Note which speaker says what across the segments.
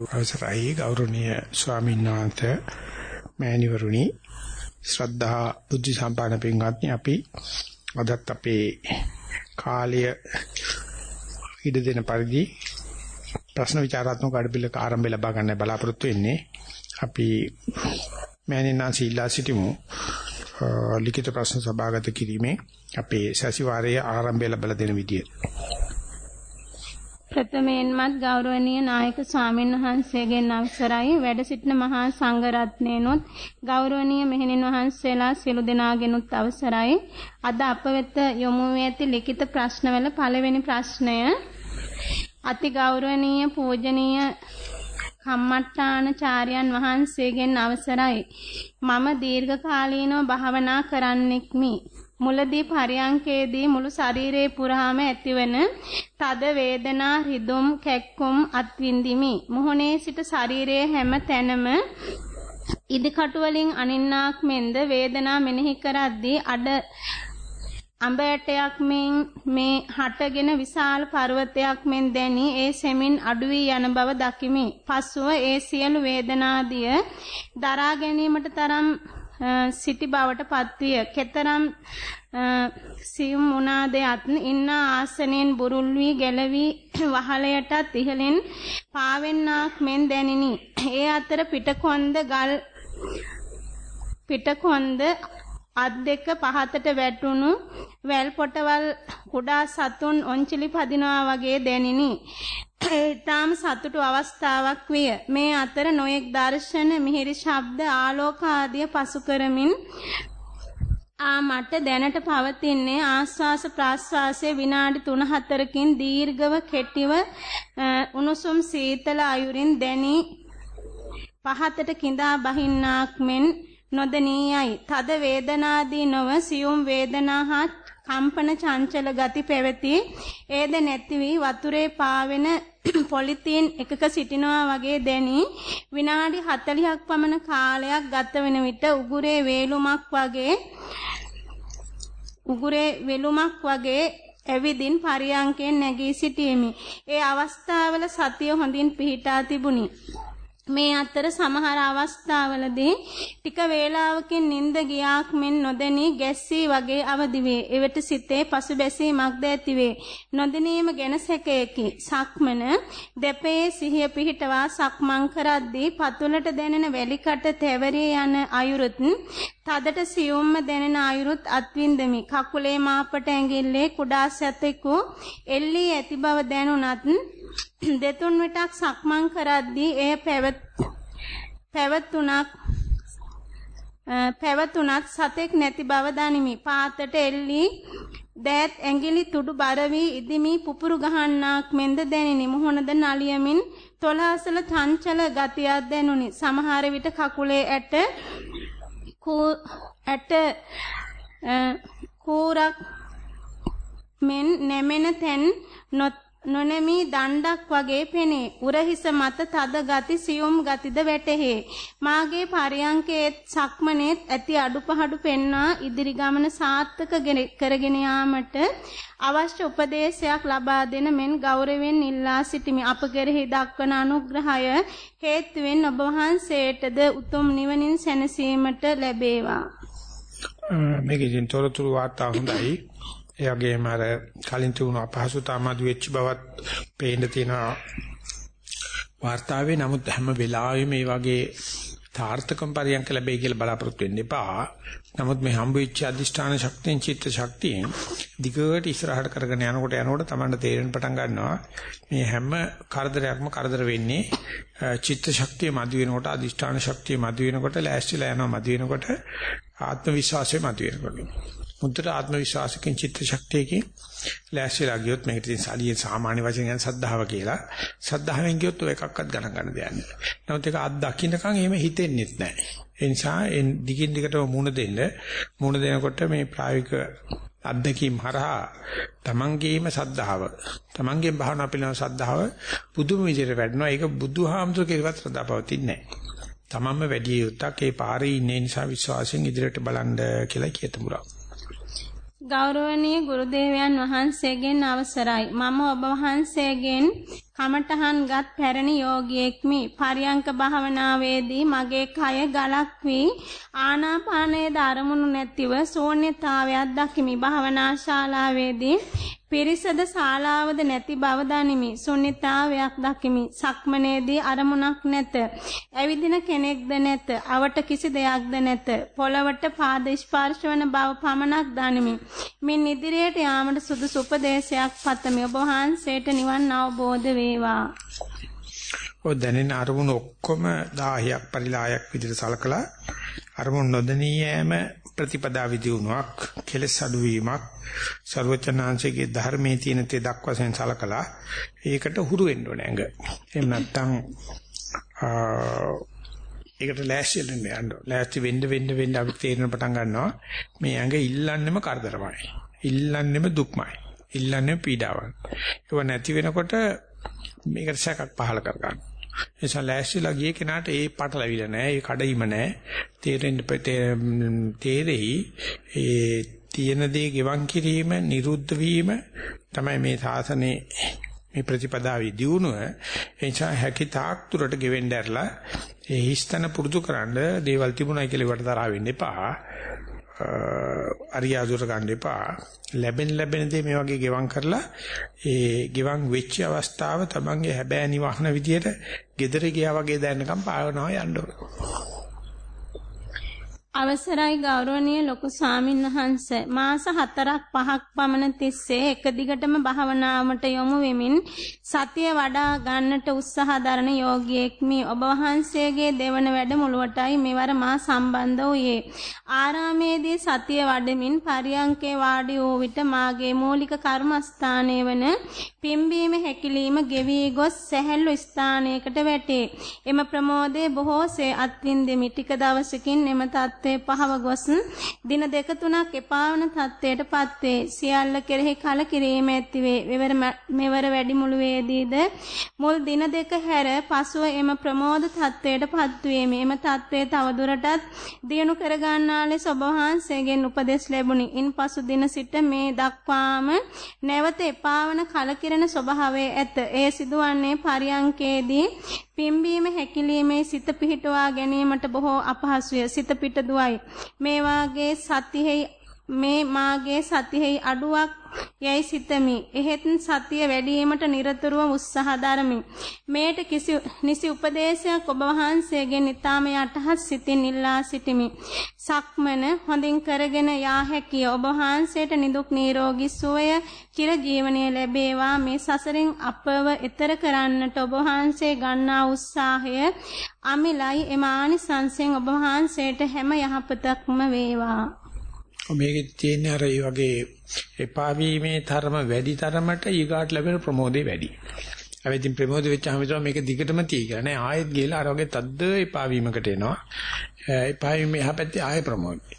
Speaker 1: අවසරයි. ගෞරවනීය ස්වාමීන් වහන්සේ මෑණිවරුනි ශ්‍රද්ධා බුද්ධ සම්පන්න පින්වත්නි අපි අදත් අපේ කාලය ඉඩ දෙන පරිදි ප්‍රශ්න විචාරාත්මක අඩපිලක ආරම්භය ලබා ගන්න බලාපොරොත්තු වෙන්නේ අපි මෑණියන් සීලා සිටිමු. ලිඛිත ප්‍රශ්න සභාගත කිරීමේ අපේ සැසිවාරයේ ආරම්භය ලැබලා දෙන විදියට
Speaker 2: ප්‍රථමයෙන්මත් ගෞරවනීය නායක ස්වාමීන් වහන්සේගෙන් අවසරයි. වැඩ සිටින මහා සංඝ රත්නයනොත් ගෞරවනීය මෙහෙණින් වහන්සේලා සියලු දෙනාගෙනුත් අවසරයි. අද අප වෙත යොමු වී ඇති ලිඛිත ප්‍රශ්නවල පළවෙනි ප්‍රශ්නය. අති ගෞරවනීය පූජනීය කම්මට්ටානචාර්යයන් වහන්සේගෙන් අවසරයි. මම දීර්ඝ කාලීනව භාවනා කරන්නෙක්මි. මුලදී පරියංකේදී මුළු ශරීරේ පුරාම ඇතිවන තද වේදනා රිදුම් කැක්කුම් අත්විඳිමි. මුහුණේ සිට ශරීරයේ හැම තැනම ඉදිකටු වලින් අනින්නාක් මෙන්ද වේදනා මෙනෙහි කරද්දී අඩ අඹ ඇටයක් මෙන් මේ හටගෙන විශාල පර්වතයක් මෙන් දැනි ඒ සෙමින් අඩු වී යන බව දකිමි. පසුව ඒ සියලු වේදනාදිය දරා ගැනීමට තරම් සිටි බවට පත්විය. කෙතරම් සියුම් මුනාදයත් ඉන්න ආසනෙන් බුරුල් වී ගැලවි වහලයටත් ඉහළින් පාවෙන්නාක් මෙන් දැනිනි. ඒ අතර පිටකොන්ද ගල් පිටකොන්ද අත් දෙක පහතට වැටුණු වැල් පොටවල් කුඩා සතුන් ඔන්චිලි පදිනවා වගේ දැනිනි. ඊටාම සතුටු අවස්ථාවක් විය. මේ අතර නොයෙක් දර්ශන, මිහිරි ශබ්ද, ආලෝක ආදිය පසු කරමින් ආ මට දැනට පවතින්නේ ආස්වාස ප්‍රාස්වාසයේ විනාඩි 3-4කින් දීර්ඝව කෙටිව උණුසුම් සීතල අයුරින් දැනි පහතට කිඳා බහින්නාක් මෙන් නොදනියයි. තද වේදනාදී නොව සියුම් වේදනා හා කම්පන චංචල ගති පැවති ඒද නැති වී වතුරේ පාවෙන පොලිතීන් එකක සිටිනවා වගේ දැනි විනාඩි 40ක් පමණ කාලයක් ගත වෙන විට උගුරේ වේලුමක් වගේ උගුරේ වෙලුමක් වගේ ඇවිදින් පරියංකෙන් නැගී සිටීමි. ඒ අවස්ථාවල සතිය හොඳින් පිහිටා තිබුණි. මේ අතර සමහර අවස්ථාවලදී ටික වේලාවකින් නිින්ද ගියාක් මෙන් නොදැනී ගැස්සී වගේ අවදි වේ. එවිට සිතේ පසුබැසීමක්ද ඇති වේ. නොදැනීම ගැන සැකයකි. සක්මන දෙපේ සිහිය පිහිටවා සක්මන් කරද්දී පතුලට දැනෙන වැලිකට තැවරී යන අයුරුත් තදට සියුම්ම දැනෙන අයුරුත් අත්විඳමි. කකුලේ මාපට ඇඟිල්ලේ කුඩා සැතෙකු එල්ලී ඇති බව දැනුණත් දෙතුන් විටක් සක්මන් කරද්දී එය පැවතුණක් පැවතුණත් සතෙක් නැති බව දනිමි. පාතට එල්ලී දෑත් ඇඟිලි තුඩු බර වී ඉදිමි පුපුරු ගහන්නාක් මෙන්ද දැනිනි. මුහුණද නලියමින් තොලහසල චංචල ගතියක් දැනුනි. සමහර විට කකුලේ ඇට ඇට කූරක් මෙන් නැමෙන තැන් නොනැමී දණ්ඩක් වගේ පෙනේ. උරහිස මත තද ගති සියුම් ගතිද වැටහේ. මාගේ පරියංකේ සක්මනේත් ඇති අඩුපහඩු පෙන්වා ඉදිරි ගමන සාර්ථක කරගෙන යාමට අවශ්‍ය උපදේශයක් ලබා දෙන මෙන් ගෞරවයෙන් ඉල්ලා සිටිමි. අප කෙරෙහි දක්වන අනුග්‍රහය හේතුවෙන් ඔබ වහන්සේටද උතුම් නිවනින් සැනසීමට ලැබේවා.
Speaker 1: මේකේ ඉතින් තොරතුරු වාර්තා හොඳයි. ඒ වගේම අර කලින් තිබුණු අපහසුතාව මදු වෙච්ච බවත් පේන්න තියෙනවා වාර්තාවේ. නමුත් හැම වෙලාවෙම මේ වගේ තාර්ථකම් පරියන්ක ලැබෙයි කියලා බලාපොරොත්තු වෙන්න එපා. නමුත් මේ හම්බ වෙච්ච අදිෂ්ඨාන ශක්තියෙන් චිත්ත ශක්තියෙන් දිගට ඉස්සරහට කරගෙන යනකොට යනකොට තමයි තේරෙන්න පටන් ගන්නවා. මේ හැම කරදරයක්ම කරදර වෙන්නේ චිත්ත ශක්තිය මදි වෙනකොට අදිෂ්ඨාන ශක්තිය මදි වෙනකොට ලෑස්තිලා යනවා මදි වෙනකොට ආත්ම විශ්වාසය මදි වෙනකොට. මුද්දට ආත්ම විශ්වාසකින් චිත්ත ශක්තියකින් ලෑස්තිලා ගියොත් මේකට ඉතින් සාලියේ සාමාන්‍ය වශයෙන් කියන සද්ධාව කියලා. සද්ධාවෙන් ගියොත් ඔය එකක්වත් ගණන් ගන්න දෙයක් නෑ. නමුත් ඒක අත් දකින්නකන් එහෙම හිතෙන්නෙත් නෑ. ඒ නිසා දිගින් දිගටම මුණ දෙන්න මුණ දෙනකොට මේ ප්‍රායෝගික අත්දැකීම් හරහා තමන්ගේම සද්ධාව තමන්ගේ භාවනා පිළිබඳ සද්ධාව පුදුම විදිහට වැඩනවා. ඒක බුදුහාමුදුර කෙරෙහිවත් ශ්‍රද්ධාපවතින්නේ නෑ. තමන්ම වැඩි යුත්තක් ඒ පාරේ ඉන්න නිසා විශ්වාසයෙන් ඉදිරියට බලන්න කියලා කියතමුරා.
Speaker 2: ගෞරවනීය ගුරුදේවයන් වහන්සේගෙන් අවසරයි. මම ඔබ වහන්සේගෙන් කමඨහන්ගත් පැරණි යෝගියෙක්මි. පරියංක භාවනාවේදී මගේ කය ගලක් වී ආනාපානයේ දරමුණු නැතිව ශූන්‍යතාවයක් දකිමි. භාවනා ශාලාවේදී පිරිසද ශාලාවද නැති බව දනිමි. ශුන්්‍යතාවයක් දකිමි. සක්මනේදී අරමුණක් නැත. ඇවිදින කෙනෙක්ද නැත. අවට කිසි දෙයක්ද නැත. පොළවට පාද ස්පර්ශ වන බව පමණක් දනිමි. මින් ඉදිරියට යාමට සුදුසු උපදේශයක් පතමි. ඔබ වහන්සේට නිවන් අවබෝධ වේවා.
Speaker 1: ඔය දැනෙන අරමුණු ඔක්කොම 10ක් පරිලායක් විදිහට සලකලා අරමුණු නොදෙනී යෑම ප්‍රතිපදා විදිනුවක් කෙලස් අඩුවීමක් ਸਰවචනාංශයේ ධර්මයේ තියෙන තෙදක් වශයෙන් සලකලා ඒකට හුරු වෙන්න ඕනේ ඇඟ. එහෙම නැත්නම් ඒකට ලෑස්ති වෙන්න යන්න. ලෑස්ති වෙන්න වෙන්න වෙන්න අපි තේරෙන පටන් ගන්නවා මේ ඇඟ ඉල්ලන්නෙම කරදරමයි. ඉල්ලන්නෙම දුක්මයි. ඉල්ලන්නේ පීඩාවක්. ඒක නැති වෙනකොට මේකට සැකක් පහල කර ගන්නවා. එසා ලෑස්තිලා ගියේ කෙනාට ඒ පටලවිල නැහැ, ඒ කඩයිම නැහැ. තේරෙන්න තේරෙයි ඒ තියෙන දේ ගෙවන් කිරීම, නිරුද්ධ වීම තමයි මේ සාසනේ මේ ප්‍රතිපදාවේ දියුණුව. එනිසා හැකි තාක් දුරට ගෙවෙන්න ඇරලා ඒ හිස්තන පුරුදු කරන්න දේවල් තිබුණයි කියලා වට තරහ වෙන්න එපා. අරියාදුර ගන්න එපා. ලැබෙන ලැබෙන දේ මේ වගේ ගෙවම් කරලා ඒ ගෙවම් වෙච්ච අවස්ථාව තමන්ගේ හැබෑ නිවහන විදියට gedare ගියා වගේ දැනනකම් පාවනවා යන්න ඕනේ.
Speaker 2: අවසරයි ගෞරවනීය ලොකු ස්වාමින් වහන්ස. මාස 4ක් 5ක් පමණ තිස්සේ එක දිගටම භාවනාවට යොමු වෙමින් සතිය වඩා ගන්නට උත්සාහ දරන යෝගියෙක් මේ. ඔබ වහන්සේගේ දෙවන වැඩමුළුවටයි මෙවර මා සම්බන්ධ වූයේ. ආරාමේදී සතිය වඩමින් පරියංකේ වාඩි වූ විට මාගේ මූලික කර්මස්ථානයේ වන පිම්බීම හැකිලිම ගෙවි ගොස් සැහැල්ලු ස්ථානයකට වැටේ. එම ප්‍රමෝදයේ බොහෝසේ අත්විඳෙමි. ටික දවසකින් එම තත් තත්ත්වයේ පහව ගොස් දින දෙක තුනක් එපා වන තත්ත්වයටපත් වේ. සියල්ල කෙරෙහි කලකිරීම ඇතිවේ. මෙවර මෙවර වැඩිමුළුවේදීද මුල් දින දෙක හැර පසුව එම ප්‍රමෝද තත්ත්වයටපත් වීමේ එම තත්ත්වයේ තවදුරටත් දියුණු කර ගන්නා ලෙස ඔබ වහන්සේගෙන් උපදෙස් ලැබුණි. ඉන්පසු දින සිට මේ දක්වාම නැවත එපා වන කලකිරෙන ස්වභාවය ඇත. එය සිදුවන්නේ පරියංකේදී පිම්බීම හැකිලීමේ සිත පිහිටුවා ගැනීමට බොහෝ අපහසුය. සිත පිට දුවයි. මේ වාගේ සතියෙහි මේ මාගේ සතියෙහි අඩුවක් යයි සිතමි. එහෙත් සතිය වැඩිවීමට নিরතුරුව උත්සාහ දරමි. මේට කිසි නිසි උපදේශයක් ඔබ වහන්සේගෙන් ඊටාම යටහත් සිතින් ඉල්ලා සිටිමි. සක්මන හොඳින් කරගෙන යා හැකිය. ඔබ වහන්සේට නිදුක් නිරෝගී සුවය චිර ජීවනයේ ලැබේවා. මේ සසරින් අපව එතර කරන්නට ඔබ වහන්සේ ගන්නා උත්සාහය අමිලයි එමානිසංසෙන් ඔබ වහන්සේට හැම යහපතක්ම වේවා.
Speaker 1: මේකේ තියෙන අර ඒ වගේ එපා වීමේ ධර්ම වැඩි තරමට ඊගාට ලැබෙන ප්‍රමෝදේ වැඩි. හැබැයි ඉතින් ප්‍රමෝද වෙච්චාම හිතනවා මේක දිගටම තිය කියලා නෑ ආයෙත් ගිහලා අර වගේ තද්ද එපා වීමකට එනවා. එපා වීම එහා පැත්තේ ආයෙ ප්‍රමෝදේ.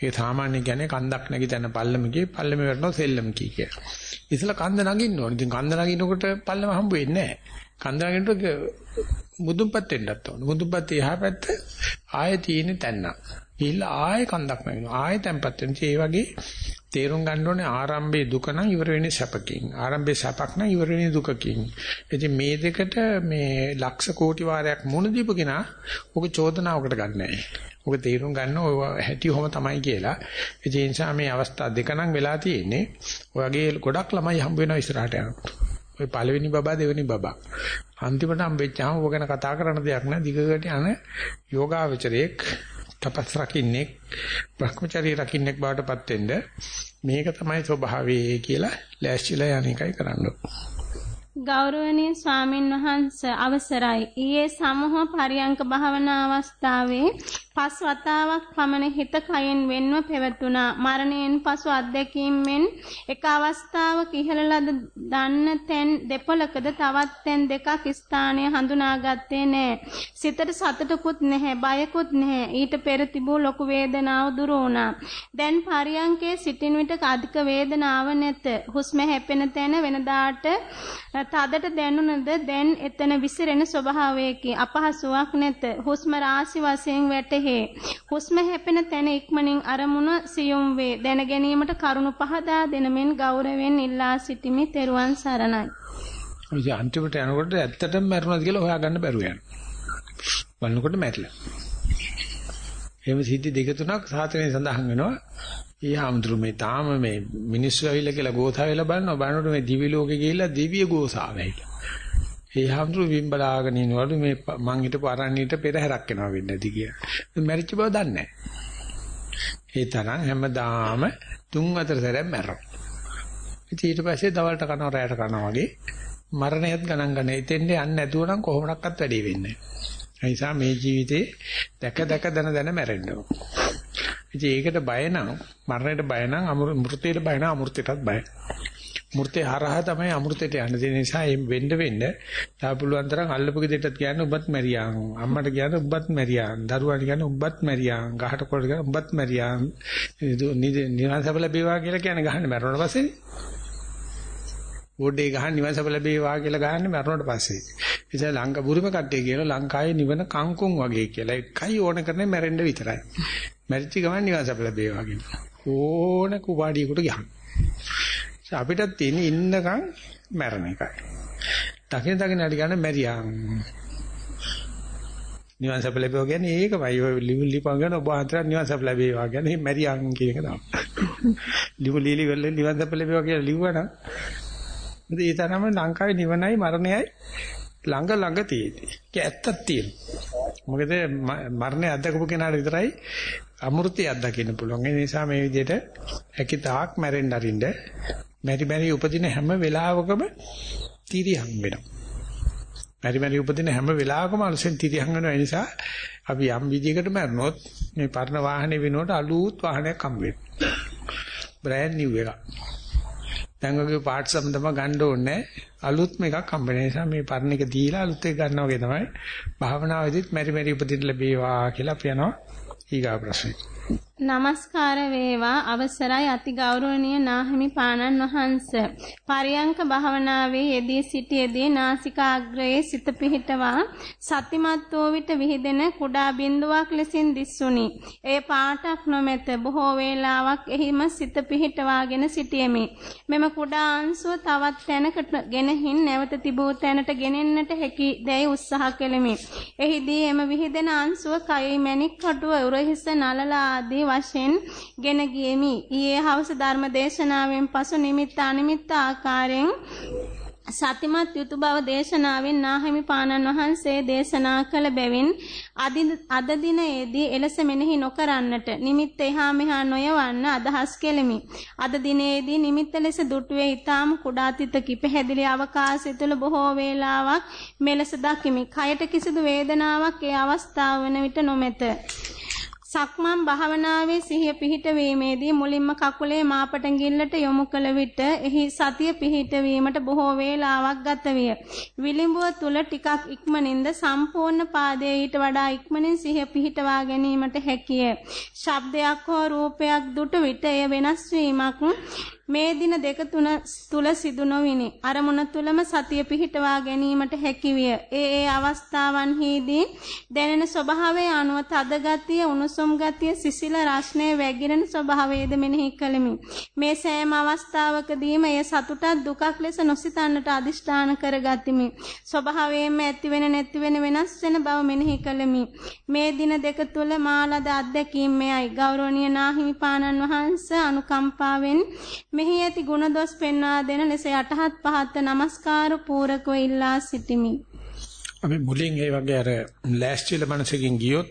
Speaker 1: ඒක සාමාන්‍ය කියන්නේ කන්දක් නැගි තැන පල්ලම ගියේ පල්ලම වැටෙනවා සෙල්ලම කී කියලා. ඉතල කන්ද නගින්න ඕනේ. ඉතින් කන්ද නගිනකොට පල්ලම හම්බ වෙන්නේ නෑ. කන්ද නගිනකොට මුදුන්පත් වෙන්නත් ඕනේ. මුදුන්පත් එහා පැත්ත ආයෙ තියෙන තැන්න. ගිහිල්ලා ආයෙ කන්දක් නැගිනවා. ආයෙ තැම්පත් වෙනවා. ඒ වගේ තේරුම් ගන්න ඕනේ ආරම්භයේ දුක නම් ඉවර වෙන්නේ සැපකින්. ආරම්භයේ සැපක් නම් ඉවර වෙන්නේ දුකකින්. ඉතින් මේ දෙකට මේ ලක්ෂ කෝටි වාරයක් මුණ දීපු කෙනා ඔක චෝදනාවකට ගන්නෑ. ඔක තේරුම් ගන්න ඔය හැටි ඔහම තමයි කියලා. ඒ නිසා මේ අවස්ථා දෙක නම් වෙලා තියෙන්නේ. ඔයගේ ගොඩක් ළමයි හම්බ වෙනවා ඉස්සරහට යනකොට. ඔය පළවෙනි බබා දෙවෙනි බබා. අන්තිමට හම්බෙච්චාම ඔය ගැන කතා කරන්න දෙයක් නෑ. දිගට යන යෝගාවචරයේක් තපස් රකින්නෙක් භ්‍රමචර්ය රකින්නෙක් බවටපත් වෙන්න මේක තමයි ස්වභාවය කියලා ලෑස්තිලා යන එකයි කරන්න.
Speaker 2: ගෞරවනීය ස්වාමින් වහන්සේ අවසරයි ඊයේ සමූහ පරියංක භාවනා අවස්ථාවේ පස් වතාවක් පමණ හිත කයෙන් වෙන්ව පෙවතුණා. මරණයෙන් පසු අත්දැකීමෙන් එක අවස්ථාවක ඉහළලද දන්න තැන් දෙපොලකද තවත් තැන් දෙකක් ස්ථානය හඳුනාගත්තේ නෑ. සිතට සතුටකුත් නැහැ, බයකුත් නැහැ. ඊට පෙර තිබූ ලොකු වේදනාව දුරු වුණා. දැන් පරියංකේ සිටින විට අධික වේදනාව නැත. හුස්ම හැපෙන තැන වෙනදාට තදට දැනුණද දැන් එතන විසිරෙන ස්වභාවයකි. අපහසුාවක් නැත. හුස්ම රාශි වශයෙන් වැටේ කෙරෙහි හුස්ම හැපෙන තැන ඉක්මනින් අරමුණ සියුම් වේ දැන ගැනීමට කරුණු පහදා දෙනමින් ගෞරවයෙන් ඉල්ලා සිටිමි තෙරුවන් සරණයි
Speaker 1: ඉතින් අන්තිමට යනකොට ඇත්තටම මැරුණාද කියලා හොයාගන්න බැරුව යනවා. බලනකොට මැරිලා. එහෙම සිද්ධි දෙක තුනක් සාතනේ සඳහන් වෙනවා. ඊ හාමුදුරු මේ තාම මේ මිනිස්සු ඇවිල්ලා කියලා ගෝසා වෙලා බලනවා. බලනකොට මේ දිවි ලෝකේ ගිහිල්ලා දිව්‍ය ගෝසාව ඇවිල්ලා. ඒ හාමුදුරු විම් බලාගෙන ඉනවලු මේ මං හිටපු අරණියට පෙරහැරක් එනවා වෙන්නේ නැති කියලා. මැරිච්ච බව දන්නේ නැහැ. ඒ තරම් හැමදාම තුන් හතර සැරයක් මැරෙනවා. ඉතින් ඊට පස්සේ දවල්ට කනවා රැයට කනවා වගේ මරණයත් ගණන් ගන්න. එතෙන්ට යන්නේ නැතුව නම් කොහොමඩක්වත් වැඩි වෙන්නේ නැහැ. ඒ නිසා මේ ජීවිතේ දැක දැක දන දන මැරෙන්න ඕන. ඉතින් ඒකට බය නම් මරණයට බය නම් අමෘතයට බය නම් අමෘතයටත් බය. මූර්තේ හරහා තමයි අමෘතයට යන්න දෙන නිසා එම් වෙන්න වෙන්න තා පුළුවන් තරම් අල්ලපු ගෙදරට කියන්නේ ඔබත් මැරියාන් අම්මට කියන්නේ ඔබත් මැරියාන් දරුවාට කියන්නේ ඔබත් මැරියාන් ගහට කොට කියන්නේ ඔබත් මැරියාන් නිවාසබ ලැබේවා කියලා කියන්නේ ගහන්නේ මැරුණාට පස්සේ බෝඩේ ගහන්න නිවාසබ ලැබේවා කියලා ගහන්නේ මැරුණාට පස්සේ ඉතින් ලංකා බුරුම කට්ටිය කියලා ලංකාවේ නිවන කංකුම් වගේ කියලා එකයි ඕන කරන්නේ මැරෙන්න විතරයි මැරිච්ච ගමන් නිවාසබ ලැබේවා කියලා ඕන කුපාඩියකට ගහන්න අපිටත් තියෙන ඉන්නකම් මැරණ එකයි. දකින දකින හරි ගන්න මැරියාම්. නිවන් සප ලැබෙවා කියන්නේ ඒකමයි. ඔය ලිව් ලිපන් ගන්න ඔබ අතර නිවන් සප ලැබේවා කියන්නේ මැරියාම් කියන එක තමයි. ලිව් ලීලි වල නිවන් සප ලැබේවා කියලා ලිව්වනම් ඉතින් ඒ තරම ලංකාවේ නිවනයි මරණයයි ළඟ ළඟ තියෙන්නේ. ඒක ඇත්තක් තියෙනවා. මොකද මරණය අත්දකපු කෙනාට විතරයි අමෘතය අත්දකින්න පුළුවන්. ඒ නිසා මේ විදිහට හැකිතාක් මැරෙන්න අරින්න මෙරි මෙරි උපදින හැම වෙලාවකම තිරියන් වෙනවා. මෙරි මෙරි උපදින හැම වෙලාවකම අලුසෙන් තිරියන් වෙනවා. ඒ නිසා අපි යම් විදිහකට මරනොත් මේ පරණ වාහනේ වෙනුවට අලුත් වාහනයක් හම්බ වෙනවා. බ්‍රෑන්ඩ් නිව් එකක්. දැන් වගේ පාර්ට්ස් සම තමයි ගන්න ඕනේ. අලුත්ම එකක් හම්බ වෙන නිසා මේ පරණ එක දීලා අලුත් එක ගන්නවා වගේ තමයි. භාවනාවේදීත් මෙරි මෙරි උපදින්න ලැබේවා කියලා අපි යනවා. ඊගා ප්‍රශ්නේ.
Speaker 2: নমස්කාර වේවා. අවසරයි අති ගෞරවනීය නාහිමි පාණන් වහන්ස. පරියංක භාවනාවේ යෙදී සිටියේදී නාසිකාග්‍රයේ සිත පිහිටවා සතිමත් වූ විට විහිදෙන කුඩා බිඳුවක් ලෙසින් දිස්සුනි. ඒ පාටක් නොමැත. බොහෝ වේලාවක් එහිම සිත පිහිටවාගෙන සිටියෙමි. මෙම කුඩා අංශුව තවත් තැනකට ගෙනහින් නැවත තිබූ තැනට ගෙනෙන්නට හැකි දැයි උත්සාහ කෙලිමි. එහිදී එම විහිදෙන අංශුව කයයි මැණික් කටුව උරහිස නලලා ආදී වශයෙන් ගෙන ගියෙමි. ඊයේ හවස ධර්ම දේශනාවෙන් පසු නිමිත්ත අනිමිත්ත ආකාරයෙන් සතිමත් යුතු බව දේශනාවෙන් නාහිමි පානන් වහන්සේ දේශනා කළ බැවින් අද දිනයේදී එලෙස මෙනෙහි නොකරන්නට නිමිත්ත එහා මෙහා නොයවන්න අදහස් කෙලිමි. අද දිනයේදී නිමිත්ත ලෙස දුටුවේ ඊටාම කුඩා තිතකි පැහැදිලි අවකාශය තුළ බොහෝ වේලාවක් මෙලෙස දකිමි. කයට කිසිදු වේදනාවක් ඒ අවස්ථාව වන විට නොමැත. සක්මන් භාවනාවේ සිහිය පිහිටවීමේදී මුලින්ම කකුලේ මාපටඟිල්ලට යොමු කළ විට එහි සතිය පිහිටවීමට බොහෝ වේලාවක් ගත විය. විලිඹුව තුල ටිකක් ඉක්මනින්ද සම්පූර්ණ පාදයේ ඊට වඩා ඉක්මනින් සිහිය පිහිටවා ගැනීමට හැකිය. ශබ්දයක් හෝ රූපයක් දුටු විට එය වෙනස් වීමක් මේ දින දෙක තුන තුල සිදු නොවිනි. අරමුණ තුලම සතිය පිහිටවා ගැනීමට හැකිවිය. ඒ ඒ අවස්ථාවන්හිදී දැනෙන ස්වභාවය අනුව තද ගතිය, උණුසුම් ගතිය, සිසිල රස්නේ වැగిරෙන ස්වභාවයද මෙනෙහි කළෙමි. මේ සෑම අවස්ථාවකදීම එය සතුටක් දුකක් ලෙස නොසිතන්නට අදිෂ්ඨාන කරගතිමි. ස්වභාවයෙන්ම ඇති වෙන නැති වෙන වෙනස් වෙන බව මෙනෙහි කළෙමි. මේ දින දෙක තුල මාලද අත්දැකීම් මෙයයි. ගෞරවනීය නාහිමි පානන් වහන්සේ අනුකම්පාවෙන් මෙහි ඇති ගුණදොස් පෙන්වා දෙන ලෙස යටහත් පහත් නමස්කාර පූරකව ඉල්ලා සිටිමි.
Speaker 1: අපි මුලින් ඒ වගේ අර ලෑස්තිල මනසකින් ගියොත්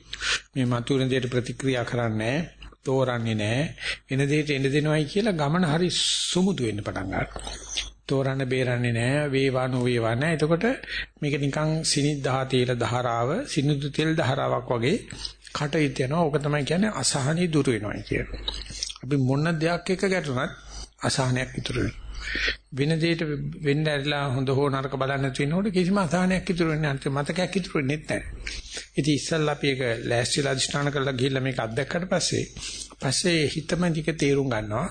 Speaker 1: මේ මතුවෙන දෙයට ප්‍රතික්‍රියා කරන්නේ තෝරන්නේ නැහැ. එන දෙයට එන දෙනවයි කියලා ගමන හරි සුමුදු වෙන්න පටන් ගන්නවා. තෝරන්න බේරන්නේ නැහැ. වේවා නොවේවා නැහැ. එතකොට මේක නිකන් සිනිද්දා තේල ධාරාව, සිනිදු තෙල් ධාරාවක් වගේ කටයුතු යනවා. ඕක තමයි කියන්නේ අසහනී දුර වෙනවා කියන්නේ. අපි මොන දෙයක් එක ගැටුණත් අසහනයක් ඉතුරු වෙන දෙයකට වෙන්න ඇරිලා හොඳ හෝ නරක බලන්න තියෙනකොට කිසිම අසහනයක් ඉතුරු වෙන්නේ නැහැ. මතකයක් ඉතුරු වෙන්නේ නැහැ. ඉතින් ඉස්සල්ලා අපි ඒක ලෑස්තිලා අධිෂ්ඨාන කරලා ගිහිල්ලා මේක අත්දැක්කට පස්සේ පස්සේ හිතම ටික තේරුම් ගන්නවා.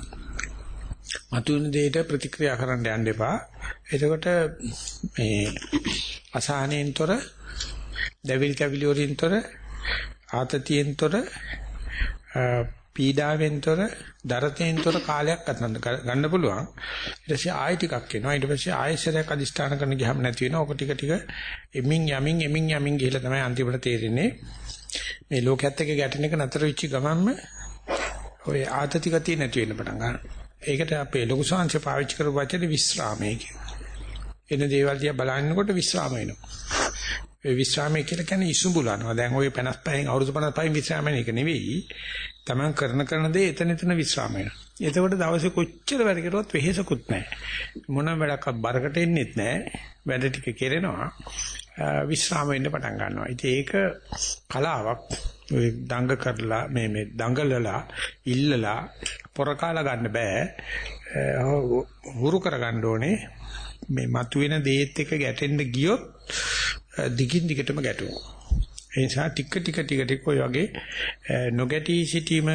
Speaker 1: මතුවෙන දෙයට ප්‍රතික්‍රියා කරන්න යන්න එපා. එතකොට මේ අසහනෙන්තර දෙවිල් කැවිලි වලින්තර ආතතියෙන්තර පීඩාවෙන්තර දරතෙන්තර කාලයක් ගන්න පුළුවන්. ඊට පස්සේ ආයෙ ටිකක් එනවා. ඊට පස්සේ ආයෙසරයක් අදිෂ්ඨාන කරන ගියාම නැති වෙනවා. ඔක ටික ටික එමින් යමින් එමින් යමින් ගිහලා තමයි අන්තිමට තේරෙන්නේ. මේ ලෝකයේත් එක්ක ගැටෙන එක නතර වෙච්ච ගමන්ම ඔය ආතති ගතිය නැති වෙන්න පටන් ගන්නවා. ඒකට අපේ ලොකු සංශය පාවිච්චි කරපු වචනේ විස්රාමයේ කියනවා. එන දේවල් දිහා බලනකොට විස්රාම වෙනවා. ඒ විස්රාමයේ කියලා කියන්නේ ඉසුඹුලනවා. දැන් ওই 55න් අවුරුදු 55න් විස්රාම වෙන එක නෙවෙයි. Taman කරන කරන දේ එතන එතන විස්රාම වෙනවා. එතකොට දවසේ කොච්චර වැඩ කරුවත් වෙහෙසකුත් නැහැ. මොනම වැඩක්වත් බරකට එන්නෙත් නැහැ. වැඩ ටික කෙරෙනවා. විස්රාම වෙන්න පටන් ගන්නවා. ඉතින් ඒක කලාවක්. ඔය දඟ කරලා මේ මේ දඟලලා ඉල්ලලා පොරකාලා ගන්න බෑ. හුරු කරගන්න ඕනේ. මේ මතුවෙන දේත් එක්ක ගැටෙන්න ගියොත් දිගින් දිගටම ගැටුවා. ඒ නිසා ටික ටික ටික ටික ඔය වගේ නොගැටී සිටීම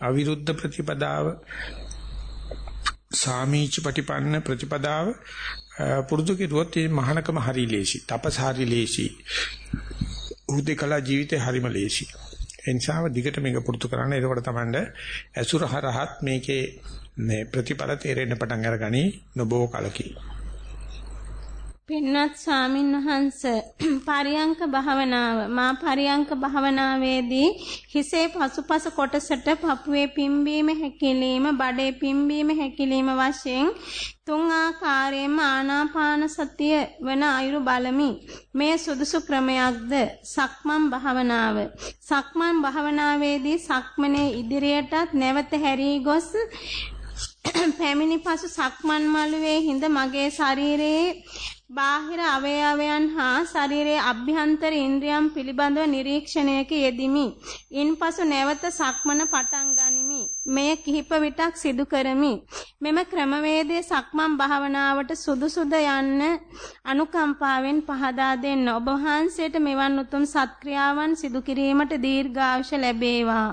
Speaker 1: අවිරුද්ධ ප්‍රතිපදාව සාමීච ප්‍රතිපන්න ප්‍රතිපදාව පුරුදු කෙරුවොත් මේ මහානකම හරි ලේසි. තපස් හරි ලේසි. උදේකලා ජීවිතේ හරිම ලේසි. ඒ නිසා දිගට මේක පුරුදු කරන්න. එතකොට තමයි ඇසුර හරහත් මේකේ මේ ප්‍රතිඵල තේරෙන්න පටන් අරගනි නොබෝ කලකී.
Speaker 2: පින්වත් ස්වාමින් වහන්ස පරියංක භාවනාව. මා පරියංක භාවනාවේදී හිසේ පසුපස කොටසට පපුවේ පිම්බීම හැකිලිම බඩේ පිම්බීම හැකිලිම වශයෙන් තුන් ආකාරයෙන්ම ආනාපාන සතිය වන අයුරු බලමි. මේ සුදුසු ක්‍රමයක්ද? සක්මන් භාවනාව. සක්මන් භාවනාවේදී සක්මනේ ඉදිරියටත් නැවත හැරී ගොස් පැමිණි පසු සක්මන් මළුවේ හිඳ මගේ ශරීරයේ බාහිර අවයවයන් හා ශරීරයේ අභ්‍යන්තර ඉන්ද්‍රියම් පිළිබඳව නිරීක්ෂණයක යෙදිමි. ඉන්පසු නැවත සක්මන පටන් ගනිමි. මෙය කිහිප විටක් සිදු කරමි. මෙම ක්‍රමවේදයේ සක්මන් භාවනාවට සුදුසුද යන්න අනුකම්පාවෙන් පහදා දෙන්න. ඔබ වහන්සේට මෙවන් උතුම් සත්ක්‍රියාවන් සිදු කිරීමට දීර්ඝායුෂ ලැබේවා.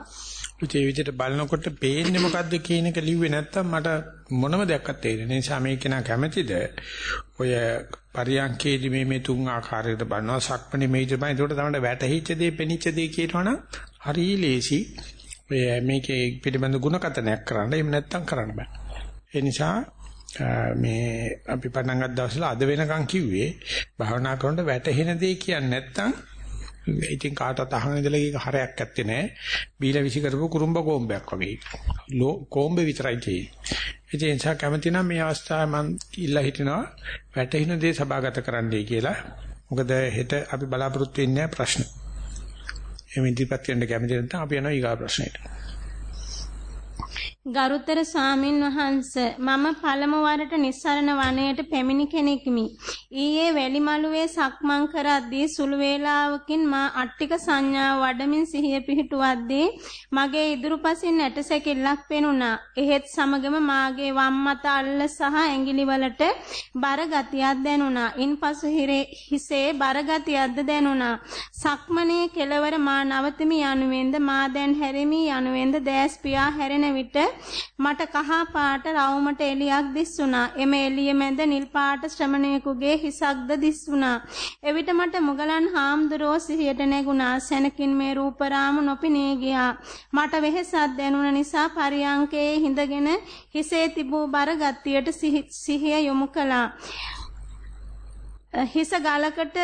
Speaker 1: ඒ විදිහට බලනකොට පේන්නේ මොකද්ද කියන එක ලිව්වේ නැත්තම් මට මොනම දෙයක්වත් තේරෙන්නේ නිසා මේක නා කැමැතිද ඔය පරියන්කේදී මේ මේ තුන් ආකාරයකට බලනවා. සක්මණේ මේ තමයි ඒකට තමයි වැටහිච්ච දේ පෙනිච්ච දේ කියනවනම් හරි ලේසි. ඔය මේකේ පිළිබඳ ಗುಣකතනයක් කරන්න. එහෙම නැත්තම් කරන්න බෑ. ඒ නිසා මේ අපි පටන් ගත්ත දවසල අද වෙනකන් කිව්වේ භාවනා කරනකොට වැටහෙන දේ කියන්නේ නැත්තම් ඉතින් කාටවත් අහන ඉඳලා ඒක හරයක් ඇත්තේ නැහැ. බීලා විසි කරපු කුරුම්බ කොම්බයක් වගේ. ලෝ කොම්බ විතරයි තියෙන්නේ. ඒ නිසා කැමති නම් මේ අවස්ථාවේ මම ඉල්ලා හිටිනවා වැටහින දේ සභාගත කරන්නයි කියලා. මොකද හෙට අපි බලාපොරොත්තු වෙන්නේ ප්‍රශ්න. එමෙ ඉදිරිපත් කරන්න කැමති නැත්නම් අපි යනවා ඊගා ප්‍රශ්නෙට.
Speaker 2: ගරුතර ස්වාමින් වහන්ස මම පළමු වරට නිස්සරණ වනයේට පැමිණි කෙනෙක්මි. ඊයේ වැලිමලුවේ සක්මන් කරද්දී සුළු වේලාවකින් මා අට්ටික සංඥා වඩමින් සිහිය පිහිටුවද්දී මගේ ඉදිරිපසින් ඇටසැකිල්ලක් පෙනුණා. එහෙත් සමගම මාගේ වම් මත අල්ල සහ ඇඟිලි වලට බර ගතියක් දැනුණා. ඉන්පසු හිසේ බර ගතියක්ද දැනුණා. සක්මනේ කෙලවර මා නවතිමි යනුවෙන්ද මා දැන් හැරෙමි යනුවෙන්ද දැස් පියා හැරෙන විට මට කහ පාට රවුමට එලියක් දිස්සුණා. එම එළිය මැද නිල් පාට ශ්‍රමණයෙකුගේ හිසක්ද දිස්සුණා. එවිට මට මුගලන් හාමුදුරුවෝ සිහියට නැගුණා. සැනකින් මේ රූපරාම නොපිනී ගියා. මට වෙහෙසක් දැනුණ නිසා පරියංකේ හිඳගෙන හිසේ තිබූ බර ගතියට සිහිය යොමු කළා. හිස ගලකට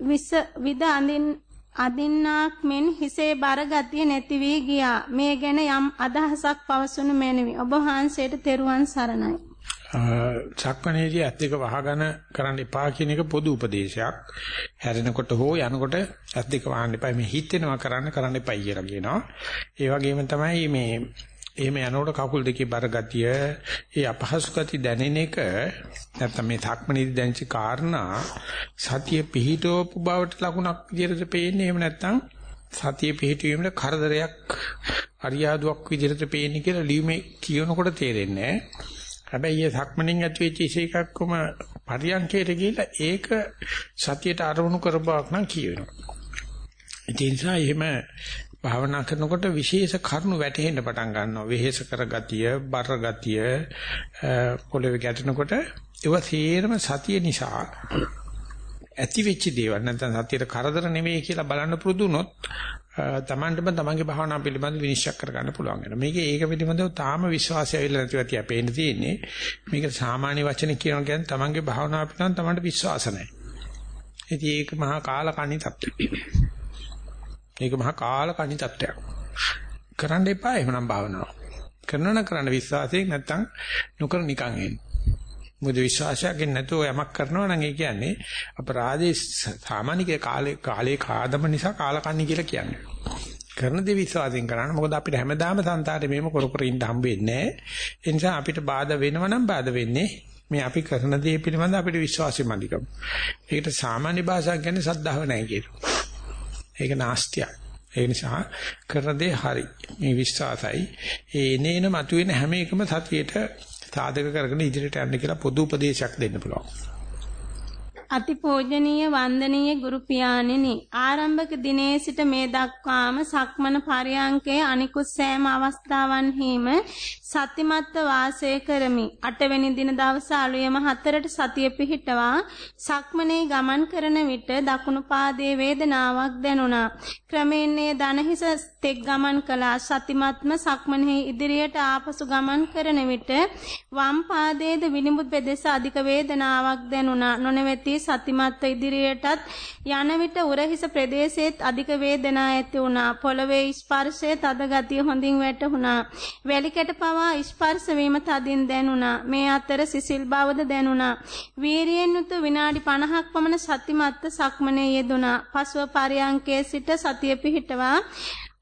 Speaker 2: විස විද අඳින් අදින්නාක් මෙන් හිසේ බර ගතිය නැති වී ගියා. මේ ගැන යම් අදහසක් පවසනු මැනවි. ඔබ වහන්සේට තෙරුවන් සරණයි.
Speaker 1: චක්කණේදී ඇත් දෙක වහගෙන කරන්න එපා කියන එක පොදු උපදේශයක්. හැරෙනකොට හෝ යනකොට ඇත් දෙක වහන්න එපා. මේ හිතෙනවා කරන්න කරන්න එපා කියලා කියනවා. ඒ වගේම තමයි මේ එහෙම යනකොට කකුල් දෙකේ බර ගතිය, ඒ අපහසු ගති දැනෙන එක නැත්නම් මේ ධක්මනීදී දැනෙච්ච කාරණා සතිය පිහිටවපු බවට ලකුණක් විදිහට පේන්නේ. එහෙම නැත්නම් සතිය පිහිටවීමේ කරදරයක් අරියාදුවක් විදිහට පේන්නේ කියලා ලියුමේ කියනකොට තේරෙන්නේ හැබැයි ඒ ධක්මනින් ඇති වෙච්ච ඉසේකක්කම පරියන්කයට ගිහිල්ලා ඒක සතියට අරමුණු කරපුවක් නම් කියවෙනවා. ඒ නිසා එහෙම භාවනා කරනකොට විශේෂ කරුණු වැටහෙන්න පටන් ගන්නවා. වෙහෙස කර ගතිය, බර ගතිය, පොළවේ ගැටෙනකොට ඒව සේරම සතිය නිසා ඇති වෙච්ච දේවල් නැත්නම් සතියට කරදර නෙමෙයි කියලා බලන්න පුරුදු වුණොත් තමන්ටම තමන්ගේ භාවනා පිළිබඳ විනිශ්චය කරගන්න පුළුවන් වෙනවා. මේකේ ඒක පිළිබඳව තාම විශ්වාසය ඇවිල්ලා නැති වතිය පේන්න තියෙන්නේ. මේක සාමාන්‍ය වචන කියනවා කියන්නේ තමන්ගේ භාවනා පිළිබඳ තමන්ට විශ්වාස නැහැ. ඉතින් ඒක මහා කාලකණ්ණි තත්ත්වයක්. ඒක මහා කාලකණ්ණි තත්ත්වයක්. කරන්න එපා එහෙනම් භාවනාව. කරනවා නම් කරන්න විශ්වාසයෙන් නැත්තම් නොකර නිකන් එන්නේ. මොකද විශ්වාසයෙන් නැතුව යමක් කරනවා නම් ඒ කියන්නේ අපරාධේ සාමාන්‍ය කාලේ කාලේ කාදම නිසා කාලකන්ණි කියලා කියන්නේ. කරන දේ විශ්වාසයෙන් කරන්න. මොකද අපිට හැමදාම සංතාරේ මේම කර කර ඉන්න හම්බ වෙන්නේ නැහැ. ඒ නිසා අපිට බාධා වෙනව නම් බාධා වෙන්නේ මේ අපි කරන දේ පිළිබඳ අපිට විශ්වාසය මදිකම. ඒකට සාමාන්‍ය භාෂාවෙන් කියන්නේ සද්ධාව නැහැ කියනවා. ඒක නාස්තියක්. ඒ නිසා කරන දේ හරි. මේ විශ්වාසයි. ඒ එනේන මතුවෙන හැම එකම සතියේට සාධක කරගෙන ඉදිරියට යන්න කියලා පොදු උපදේශයක් දෙන්න පුළුවන්.
Speaker 2: අතිපූජනීය වන්දනීය ගුරු පියාණෙනි ආරම්භක දිනේ සිට මේ දක්වාම සක්මන පරයන්කේ අනිකුත් සෑම අවස්ථාවන්හිම සත්‍යමත්ව වාසය කරමි. අටවැනි දින දවස අලුයම හතරට සතිය පිහිටවා සක්මනේ ගමන් කරන විට දකුණු පාදයේ වේදනාවක් දැනුණා. ක්‍රමයෙන් ඒ දනහිස තෙක් ගමන් කළා. සතිමත්ම සක්මනේ ඉදිරියට ආපසු ගමන් කරන විට වම් පාදයේද විනිමුත් බෙදෙස අධික වේදනාවක් දැනුණා. නොනවති සතිමත්ව ඉදිරියටත් යන විට උරහිස ප්‍රදේශයේත් අධික වේදනා ඇති වුණා. පොළවේ ස්පර්ශයේ තද ගතිය හොඳින් වැටහුණා. වැලි කැට පවා ස්පර්ශ වීම තදින් දැනුණා. මේ අතර සිසිල් බවද දැනුණා. වීරියෙන් යුතු විනාඩි 50ක් පමණ සතිමත්ව සක්මනේ යෙදුණා. පසුව පරයන්කේ සිට සතිය පිහිටවා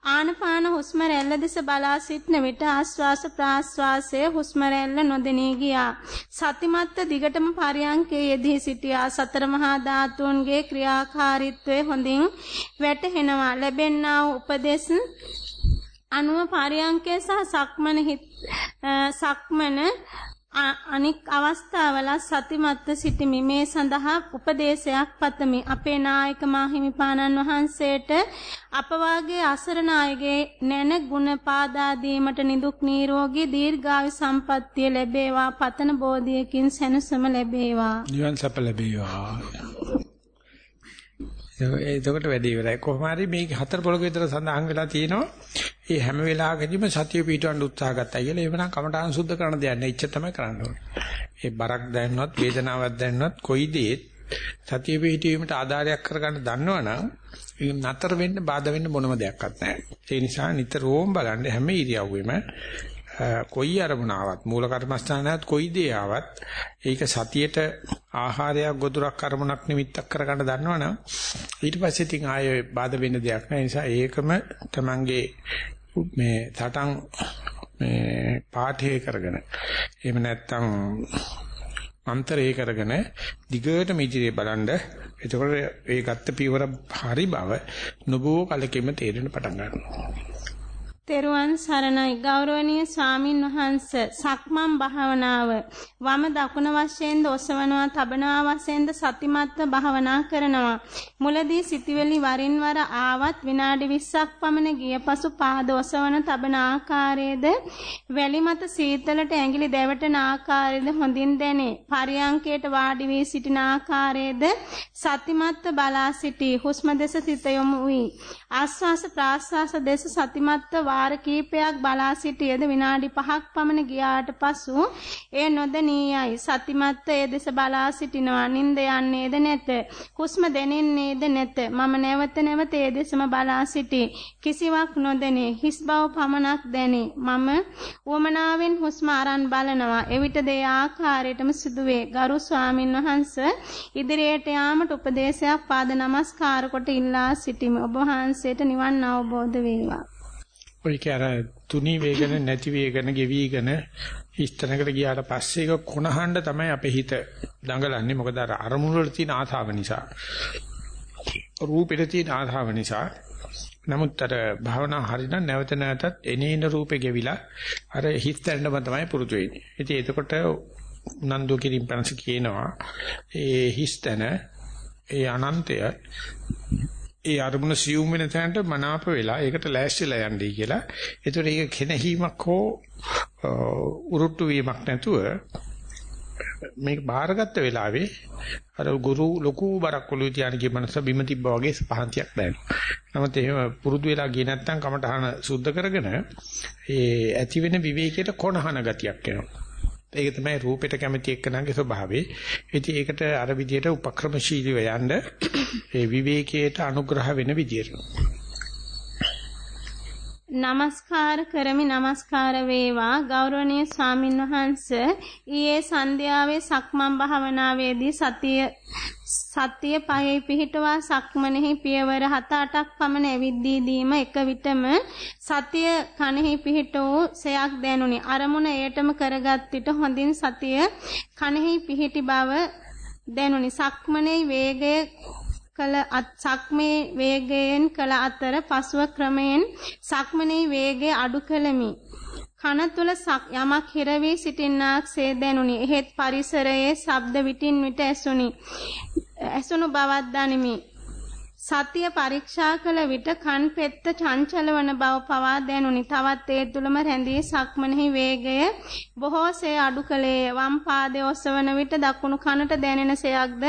Speaker 2: ආනපාන හුස්ම රැල්ල දෙස බලා සිටන විට ආශ්වාස ප්‍රාශ්වාසයේ හුස්ම රැල්ල නොදෙනී ගියා. සතිමත්ත දිගටම පරියන්කේ යෙදී සිටියා. සතර මහා ධාතුන්ගේ ක්‍රියාකාරීත්වය හොඳින් වැටහෙනවා. ලැබෙනා උපදෙස් අනුව පරියන්කේ සහ සක්මන සක්මන අනික් අවස්ථාවල සතිමත්ව සිටිමි. මේ සඳහා උපදේශයක් පතමි. අපේ නායක මාහිමිපාණන් වහන්සේට අප වාගේ අසරණ අයගේ නැන ගුණ පාදා දීමට නිදුක් නිරෝගී දීර්ඝායු සම්පන්නිය ලැබේවා. පතන බෝධියකින් සැනසීම ලැබේවා.
Speaker 1: නිවන් සප ලැබේවා. එතකොට වැඩි ඉවරයි කොහොම හරි මේ හතර පොලක විතර සඳහන් වෙලා තියෙනවා ඒ හැම වෙලාවකදීම සතිය පිටවන්න උත්සාහ ගත්තා කියලා එවනම් කමඨාන් සුද්ධ කරන දෙයක් නෑ ඉච්ච තමයි කරන්න ඕනේ. ඒ බරක් දැනනවත් වේදනාවක් දැනනවත් කොයි දෙයක් සතිය පිටවීමට ආධාරයක් කරගන්න දන්නවනම් නතර වෙන්න බාධා වෙන්න මොනම දෙයක්වත් නැහැ. ඒ නිසා නිතරම බලන්න හැම ඉරියව්වෙම කොයි අරමුණාවක් මූල කර්මස්ථානයත් කොයි දේ ආවත් ඒක සතියේට ආහාරයක් ගොදුරක් අරමුණක් නිමිත්තක් කරගන්න දන්නවනම් ඊට පස්සේ ඉතින් ආයේ බාධා වෙන්න දෙයක් නැහැ. නිසා ඒකම තමන්ගේ මේ සටන් මේ පාඨය කරගෙන එහෙම නැත්නම් අන්තරේ කරගෙන දිගට මිදිරේ බලන්න එතකොට ඒ ගත්ත පියවර හරි බව නොබෝ කලකෙම තේරෙන්න පටන් ගන්නවා
Speaker 2: තෙරුවන් සරණයි. ගෞරවනීය ස්වාමින් වහන්ස සක්මන් භාවනාව වම දකුණ වශයෙන්ද ඔසවනවා තබනවා වශයෙන්ද සතිමත්ව භාවනා කරනවා. මුලදී සිටිවිලි වරින් වර ආවත් විනාඩි 20ක් පමණ ගිය පසු පාද ඔසවන තබන ආකාරයේද වැලි මත සීතලට ඇඟිලි දැවටෙන ආකාරයේද හොඳින් දැනේ. පරියංකයට වාඩි වී සිටින ආකාරයේද සතිමත්ව බලා සිටී හුස්ම දෙස සිත යොමු වී ආස්වාස ප්‍රාස්වාස දෙස සතිමත්ව වාර කීපයක් බලා සිටියද විනාඩි 5ක් පමණ ගියාට පසු එය නොදැනියයි. සතිමත්ව ඒ දෙස බලා සිටිනවා. නිින්ද යන්නේද නැත. හුස්ම දැනෙන්නේද නැත. මම නැවත නැවත ඒ දෙසම බලා සිටි. කිසිවක් නොදැනේ. හිස් බව පමණක් දැනේ. මම උවමනාවෙන් හුස්ම අරන් බලනවා. එවිට දේ ආකාරයටම සිදුවේ. ගරු ස්වාමින් වහන්සේ ඉදිරියට යාමට උපදේශයක් පාද නමස්කාර කොට ඉල්ලා සිටිමි. ඔබ වහන්සේට නිවන් අවබෝධ වේවා.
Speaker 1: ඔය කියන තුනී වේගන නැති වේගන ගෙවිගෙන හිස්තැනකට ගියාට පස්සේ ඒක කොනහඬ තමයි අපේ හිත දඟලන්නේ. මොකද අර අරමුණු වල තියෙන ආශාව නිසා. රූපෙට තියෙන ආශාව නිසා. නමුත් අර භාවනා හරිනම් නැවත නැවතත් එනේන රූපේ ගෙවිලා අර හිස්තැනම තමයි පුරුදු වෙන්නේ. ඉතින් එතකොට උනන්දු කිරින් පනස කියනවා ඒ හිස්තැන ඒ අනන්තය ඒ අරමුණ සියුම් වෙන තැනට මනාප වෙලා ඒකට ලෑස්තිලා යන්නයි කියලා. ඒතකොට ඒක කෙනහීමක් හෝ උරුට්ටු වීමක් නැතුව මේක බාරගත්ත වෙලාවේ අර ගුරු ලොකු බරක් ඔළුවේ තියාන ගිය මනස බිම තිබ්බා වගේ පහන්තියක් දැනෙනවා. නමුත් එහෙම පුරුදු වෙලා ගියේ නැත්නම් කමටහන සුද්ධ කරගෙන ඒ ඇති වෙන විවේකයට කොනහන ගතියක් එනවා. ඒක තමයි රූපෙට කැමති එක්කනගේ ස්වභාවය. ඉතින් ඒකට අර විදියට උපක්‍රමශීලීව යන්න ඒ විවේකයට අනුග්‍රහ වෙන විදියට.
Speaker 2: නමස්කාර කරමි නමස්කාර වේවා. ගෞරවනීය ස්වාමින් වහන්ස ඊයේ සන්ධ්‍යාවේ සක්මන් භාවනාවේදී සතිය සතිය පහේ පිහිටවා සක්මනෙහි පියවර 7-8ක් පමණ ඇවිද්දී දීම එක විටම සතිය කනෙහි පිහිට වූ සයක් දැනුනි. අරමුණ එයටම කරගත් විට හොඳින් සතිය කනෙහි පිහිටි බව දැනුනි. සක්මනේ වේගය කළ සක්මේ වේගයෙන් කළ අතර පසුව ක්‍රමයෙන් සක්මනේ වේගය අඩු කළමි. කන තුල යමක් හිර වී සිටින්නාක්සේ දැනුනි. එහෙත් පරිසරයේ ශබ්ද විටින් විට ඇසුනි. ඇසුණු බවක් දනිමි. සතිය පරීක්ෂා කළ විට කන් පෙත්ත චංචල වන බව පවා දැනුනි. තවත් ඒ තුලම රැඳී සක්මනෙහි වේගය බොහෝසේ අඩු කළේ. වම් පාදයේ ඔසවන විට දකුණු කනට දැනෙන සයක්ද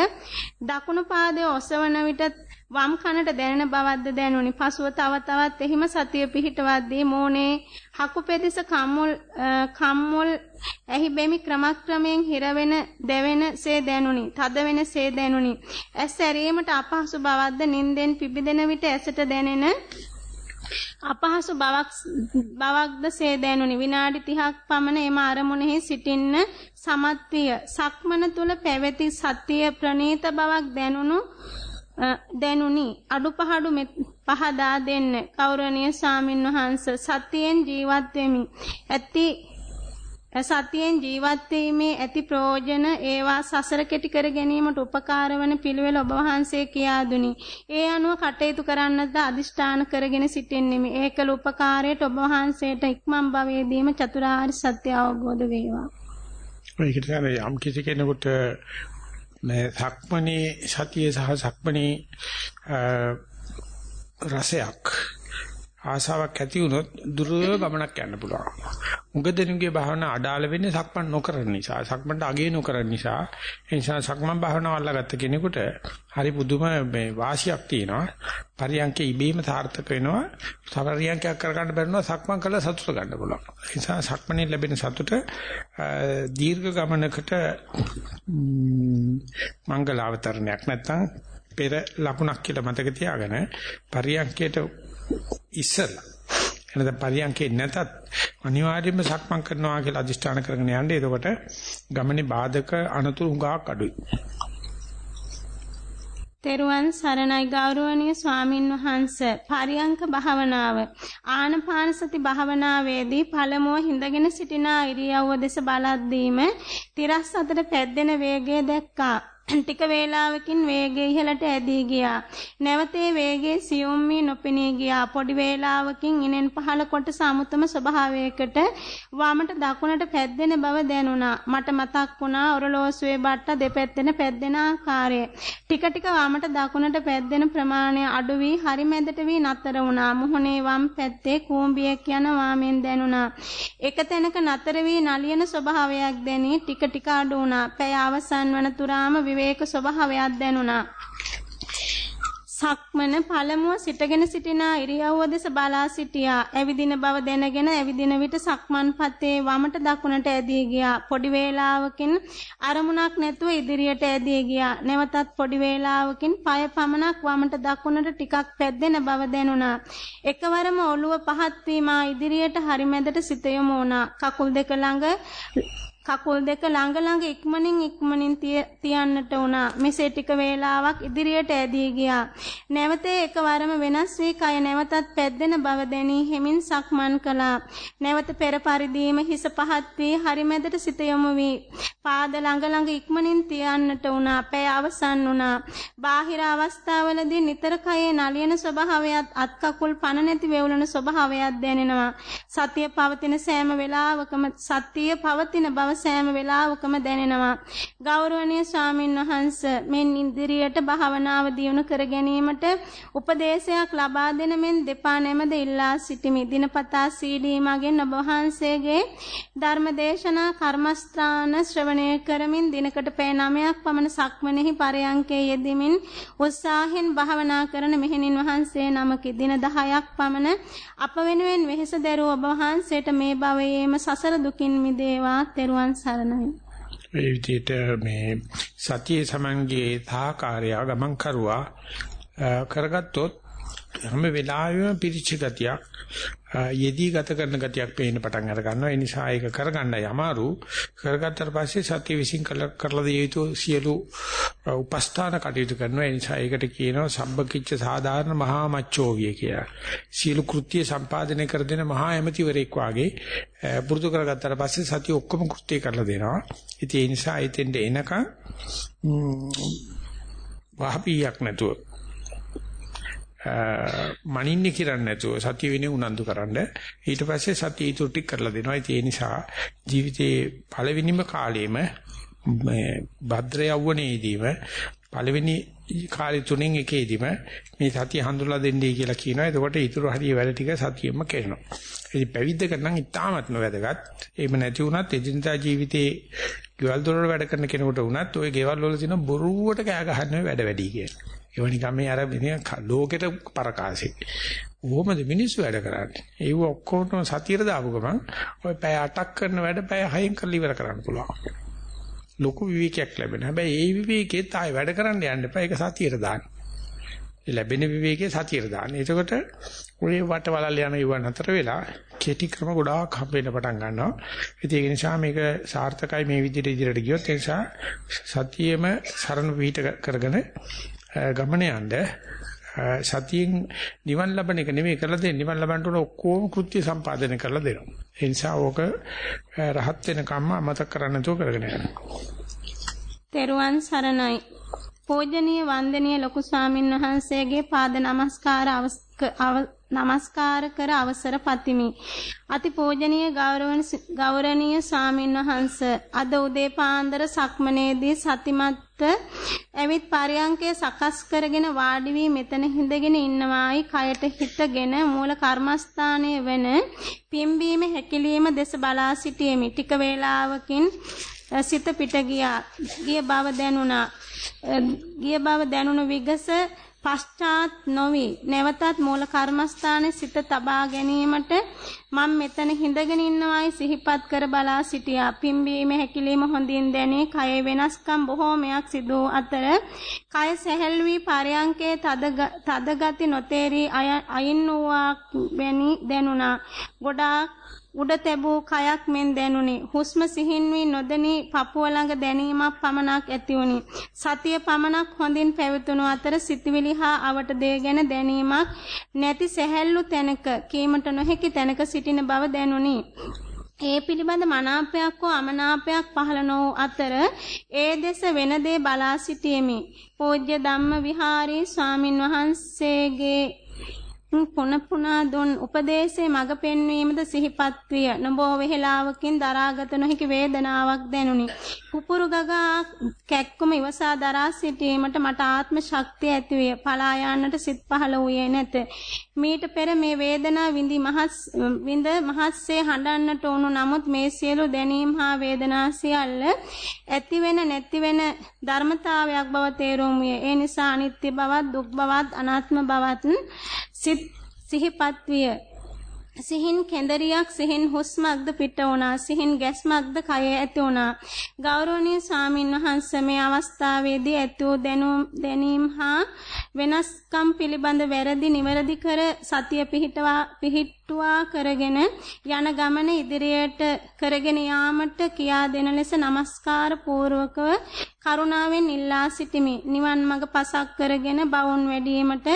Speaker 2: දකුණු පාදයේ ඔසවන විට වම් කනට දැනෙන බවක්ද දැනුනි. පසුව තව තවත් එහිම සතිය පිහිටවද්දී මෝනේ හකු පෙදෙස කම්මුල් කම්මුල් ඇහි බෙමි ක්‍රමක්‍රමයෙන් හිර වෙන දැවෙන සේ දැනුනි. තද වෙන සේ දැනුනි. ඇස් ඇරීමට අපහසු බවක්ද නින්දෙන් පිබිදෙන විට ඇසට දැනෙන අපහසු බවක් බවක්ද සේ දැනුනි විනාඩි 30ක් පමණ එම අරමුණෙහි සිටින්න සමත් විය සක්මන තුල පැවති සතිය ප්‍රනීත බවක් දැනුණු දැනුනි අඩුපහඩු පහදා දෙන්න කෞරණීය සාමින් වහන්ස සතියෙන් ජීවත් වෙමි ඇති සතියෙන් ජීවත් වීමේ ඇති ප්‍රයෝජන ඒවා සසර කෙටි කර ගැනීමට උපකාර වන පිළිවෙල ඔබ වහන්සේ කියා දුනි. ඒ අනුව කටයුතු කරන්නද අදිෂ්ඨාන කරගෙන සිටින්නෙමි. ඒකල උපකාරයට ඔබ වහන්සේට ඉක්මන් භවයේදීම චතුරාර්ය සත්‍ය අවබෝධ වේවා.
Speaker 1: ඒකට තමයි යම් කිසි කෙනෙකුට මේ සක්මණේ සතිය සහ සක්මණේ රසයක් ආසාවක් ඇති වුණොත් දුර ගමනක් යන්න පුළුවන්. මුග දෙනුගේ භාවනා අඩාල වෙන්නේ සක්මන් නොකරන නිසා. සක්මන්ට අගේ නොකරන නිසා. ඒ නිසා සක්මන් භාවනාව අල්ලගත්ත කෙනෙකුට හරි පුදුම මේ වාසියක් තියෙනවා. පරියන්කේ ඉබේම සාර්ථක වෙනවා. පරියන්කයක් කරගන්න බැරිනවා සක්මන් කළා සතුට ගන්න පුළුවන්. ඒ නිසා සක්මනේ ලැබෙන සතුට දීර්ඝ ගමනකට මංගල අවතරණයක් නැත්නම් පෙර ලකුණක් කියලා මතක තියාගෙන පරියන්කේට ඉස්සලා එනද පරියන්කේ නැතත් අනිවාර්යයෙන්ම සක්මන් කරනවා කියලා අදිෂ්ඨාන කරගෙන යන්න. එතකොට ගමනේ බාධක අනතුරු හුඟක් අඩුයි.
Speaker 2: තෙරුවන් සරණයි ගෞරවනීය ස්වාමින් වහන්ස පරියංක භාවනාව ආනපාන සති භාවනාවේදී පළමුව හිඳගෙන සිටින ඉරියව්ව දෙස බලද්දීම තිරස් අතර පැද්දෙන වේගය දැක්කා ටික වේලාවකින් වේගය ඉහළට ඇදී ගියා. නැවතේ වේගයේ සියුම් වී නොපෙනී ගියා. පොඩි වේලාවකින් ඉනෙන් පහළ කොට සමුතම ස්වභාවයකට වමට දකුණට පැද්දෙන බව දැනුණා. මට මතක් වුණා ඔරලෝසුවේ බට්ට දෙපැත්තෙන පැද්දෙන ආකාරය. ටික ටික වමට දකුණට පැද්දෙන ප්‍රමාණය අඩු වී හරි මැදට වී නතර වුණා. මුහුණේ වම් පැත්තේ කූඹියක් යන වාමෙන් දැනුණා. එක තැනක නතර වී නලියන ස්වභාවයක් දැනී ටික ටික අඩු වුණා. පැය අවසන් වන තුරාම විවේක ස්වභාවයක් දැනුණා. සක්මන පළමුව සිටගෙන සිටින ඉරියව්ව දෙස බලා සිටියා. ඇවිදින බව දැනගෙන ඇවිදින විට සක්මන් පතේ වමට දකුණට ඇදී ගියා. පොඩි වේලාවකින් අරමුණක් නැතුව ඉදිරියට ඇදී ගියා. නැවතත් පොඩි වේලාවකින් পায় පමණක් වමට දකුණට ටිකක් පැද්දෙන බව දැනුණා. එකවරම ඔළුව පහත් වීම ඉදිරියට හරි මැදට සිත යොමු වුණා. කකුල් දෙක ළඟ කකුල් දෙක ළඟ ළඟ ඉක්මනින් ඉක්මනින් තියන්නට වුණා. මෙසේ ටික වේලාවක් ඉදිරියට ඇදී ගියා. නැවතේ එකවරම වෙනස් වී කය නැවතත් පැද්දෙන බව දැනී හෙමින් සක්මන් කළා. නැවත පෙර පරිදිම හිස පහත් වී හරි මැදට සිත යොමු වී පාද ළඟ ළඟ ඉක්මනින් තියන්නට වුණා. පැය අවසන් වුණා. බාහිර අවස්ථාවලදී නිතර කයේ නලියන ස්වභාවයත් අත් කකුල් පන නැති වෙවුලන ස්වභාවයක් දැනෙනවා. සතිය පවතින සෑම වෙලාවකම සතිය පවතින බව බව සෑම වෙලාවකම දැනෙනවා. ගෞරවනීය ස්වාමින් වහන්ස මෙන් ඉදිරියට භාවනාව දියුණු කර ගැනීමට උපදේශයක් ලබා දෙන මෙන් දෙපා නැමද ඉල්ලා සිටිමි. දිනපතා CD මගෙන් ඔබ වහන්සේගේ ධර්මදේශනා කර්මස්ථාන ශ්‍රවණය කරමින් දිනකට පැය 9ක් පමණ සක්මනේහි පරයන්කේ යෙදෙමින් උත්සාහෙන් භාවනා කරන මෙහෙණින් වහන්සේ නමකි. දින 10ක් පමණ අප වෙනුවෙන් වෙහෙස දැරූ ඔබ වහන්සේට මේ භවයේම සසර දුකින් මිදේවා තෙරුවන් සරණයි.
Speaker 1: ඒ විදිහට මේ සතියේ සමන්ගේ තාකාරය ගමන් කරුවා කරගත්තොත් හැම වෙලාවෙම පිරිච්ච ගතියක් යෙදී ගත කරන ගතියක් පේන්න පටන් අර ගන්නවා. ඒ නිසා ඒක කරගන්නයි අමාරු. කරගත්තට පස්සේ සතිය විසින් කරලා දිය යුතු සියලු උපස්ථාන කටයුතු කරනවා. ඒ නිසා ඒකට කියනවා සම්බකිච්ච සාධාරණ මහා මච්චෝවිය කියලා. සියලු කෘත්‍ය සම්පාදනය කර දෙන මහා ඇමතිවරයෙක් වාගේ පුරුදු කරගත්තට පස්සේ සතිය ඔක්කොම කෘත්‍ය කරලා දෙනවා. ඉතින් ඒ නිසා එතෙන්ට එනකන් වහපියක් නැතුව මනින්නේ කිරන්නේ නැතුව සතිය විනේ උනන්දු කරන්න. ඊට පස්සේ සතිය ඊටු ටික කරලා දෙනවා. ඒ නිසා ජීවිතේ පළවෙනිම කාලෙම මේ භද්‍ර යවුණේදීම පළවෙනි කාලේ තුනෙන් එකේදීම මේ සතිය හඳුල්ලා දෙන්නයි කියලා කියනවා. එතකොට ඊටු හරිය වැඩ ටික සතියෙම කරනවා. ඉතින් පැවිද්දක නම් ඉතාමත්ම වැදගත්. එහෙම නැති වුණත් එදිනදා ජීවිතේ ගෙවල් දොරවල් වැඩ කරන කෙනෙකුට වුණත් ওই ගෙවල් වල තියෙන බොරුවට කෑ ගහන්නේ වැඩ වැඩි කියලා. ඒව නිකන් මේ අර ලෝකෙට පරකාසෙ. කොහොමද මිනිස්සු වැඩ කරන්නේ? ඒව ඔක්කොම සතියට දාපු ගමන් ඔය පැය 8ක් කරන වැඩ පැය 6න් කරලා ඉවර කරන්න පුළුවන්. ලොකු විවේකයක් ලැබෙන. හැබැයි ඒ විවේකෙත් ආයෙ වැඩ කරන්න යන්න එපා. ඒක සතියට දාන්න. ඒ ලැබෙන විවේකයේ සතියට දාන්න. එතකොට ඔය වටවලල් යන ඉව නතර වෙලා කෙටි ක්‍රම ගොඩාක් හම්බෙන්න පටන් ගන්නවා. ඉතින් ඒක නිසා මේක සාර්ථකයි මේ විදිහට ඉදිරියට ගියොත් ඒ නිසා සතියෙම සරණ පිහිට කරගෙන ගමන යන්න සතියෙන් නිවන් ලබන එක නෙමෙයි කරලා දෙන්නේ නිවන් ලබන්න උන ඔක්කොම කෘත්‍ය සම්පාදනය කරලා දෙනවා. ඒ නිසා ඕක රහත් වෙනකම්ම අමතක කරන්න නැතුව කරගෙන යන්න.
Speaker 2: තෙරුවන් සරණයි. පූජනීය වන්දනීය ලොකු ස්වාමින් වහන්සේගේ පාද නමස්කාර නමස්කාර කර අවසර පතිමි. අති පූජනීය ගෞරවනීය ස්වාමින් වහන්ස අද උදේ පාන්දර සක්මනේදී සතිමත්ව ඇවිත් පරයන්කේ සකස් කරගෙන වාඩි වී මෙතන හිඳගෙන ඉන්නවායි කයට හිතගෙන මූල කර්මස්ථානයේ වෙන පිම්බීම හැකිලිම දෙස බලා සිටියෙමි. ටික වේලාවකින් සිත පිට ගියා. ගිය බව දැනුණා. ගිය බව දැනුණු විගස පශ්චාත් නොවි නැවතත් මූල කර්මස්ථානයේ සිත තබා ගැනීමට මම මෙතන හිඳගෙන ඉන්නවායි සිහිපත් කර බලා සිටියා. පිම්බීම හැකිලිම හොඳින් දැනේ. කය වෙනස්කම් බොහෝමයක් සිදු අතර කය සැහැල් වී පරයන්කේ තද ගති නොතේරි අයින් වූවා දැනුණා. ගොඩාක් උඩ තැබූ කයක් මෙන් දැනුනි. හුස්ම සිහින් වී නොදෙනී පපුව ළඟ දැනීමක් පමණක් ඇති වුනි. සතිය පමණක් හොඳින් පැවතුණු අතර සිතවිලි හා අවට දේ ගැන දැනීමක් නැති සැහැල්ලු තැනක කීමට නොහැකි තැනක සිටින බව දැනුනි. ඒ පිළිබඳ මනාපයක් හෝ අමනාපයක් පහළ නො අතර ඒ දෙස වෙන දේ බලා සිටීමේ පූජ්‍ය ධම්ම විහාරී ස්වාමින් වහන්සේගේ පුන පුනා දුන් උපදේශයේ මඟ පෙන්වීමද සිහිපත් විය. නොබෝ වේලාවකින් දරාගත නොහැකි වේදනාවක් දැනුනි. පුපුරු ගගා කැක්කුම ඉවසා දරා සිටීමට මට ආත්ම ශක්තිය ඇති විය. පලා යන්නට සිත් පහළ වූයේ නැත. මීට පෙර මේ වේදනා විඳි මහත් විඳ මහත්සේ හඬන්නට උණු නමුත් මේ සියලු දැනීම් හා වේදනා සියල්ල ඇති වෙන නැති වෙන ධර්මතාවයක් බව තේරුම් විය. ඒ නිසා අනිත්‍ය බවත් දුක් බවත් අනාත්ම බවත් සිත් සිහිපත් විය. සිහින් කැඳරියක් සිහින් හුස්මක්ද පිට වුණා සිහින් ගැස්මක්ද කයේ ඇති වුණා ගෞරවනීය ස්වාමින් වහන්සේ මේ අවස්ථාවේදී ඇති වූ දැනීම් හා වෙනස්කම් පිළිබඳ වැරදි නිවැරදි කර සතිය පිහිටවා පිහිටුවා කරගෙන යන ගමන ඉදිරියට කරගෙන යාමට කියා දෙන ලෙස নমස්කාර පූර්වකව කරුණාවෙන් ඉල්ලා සිටිමි. නිවන් මඟ පසක් කරගෙන බවුන් වැඩිවීමට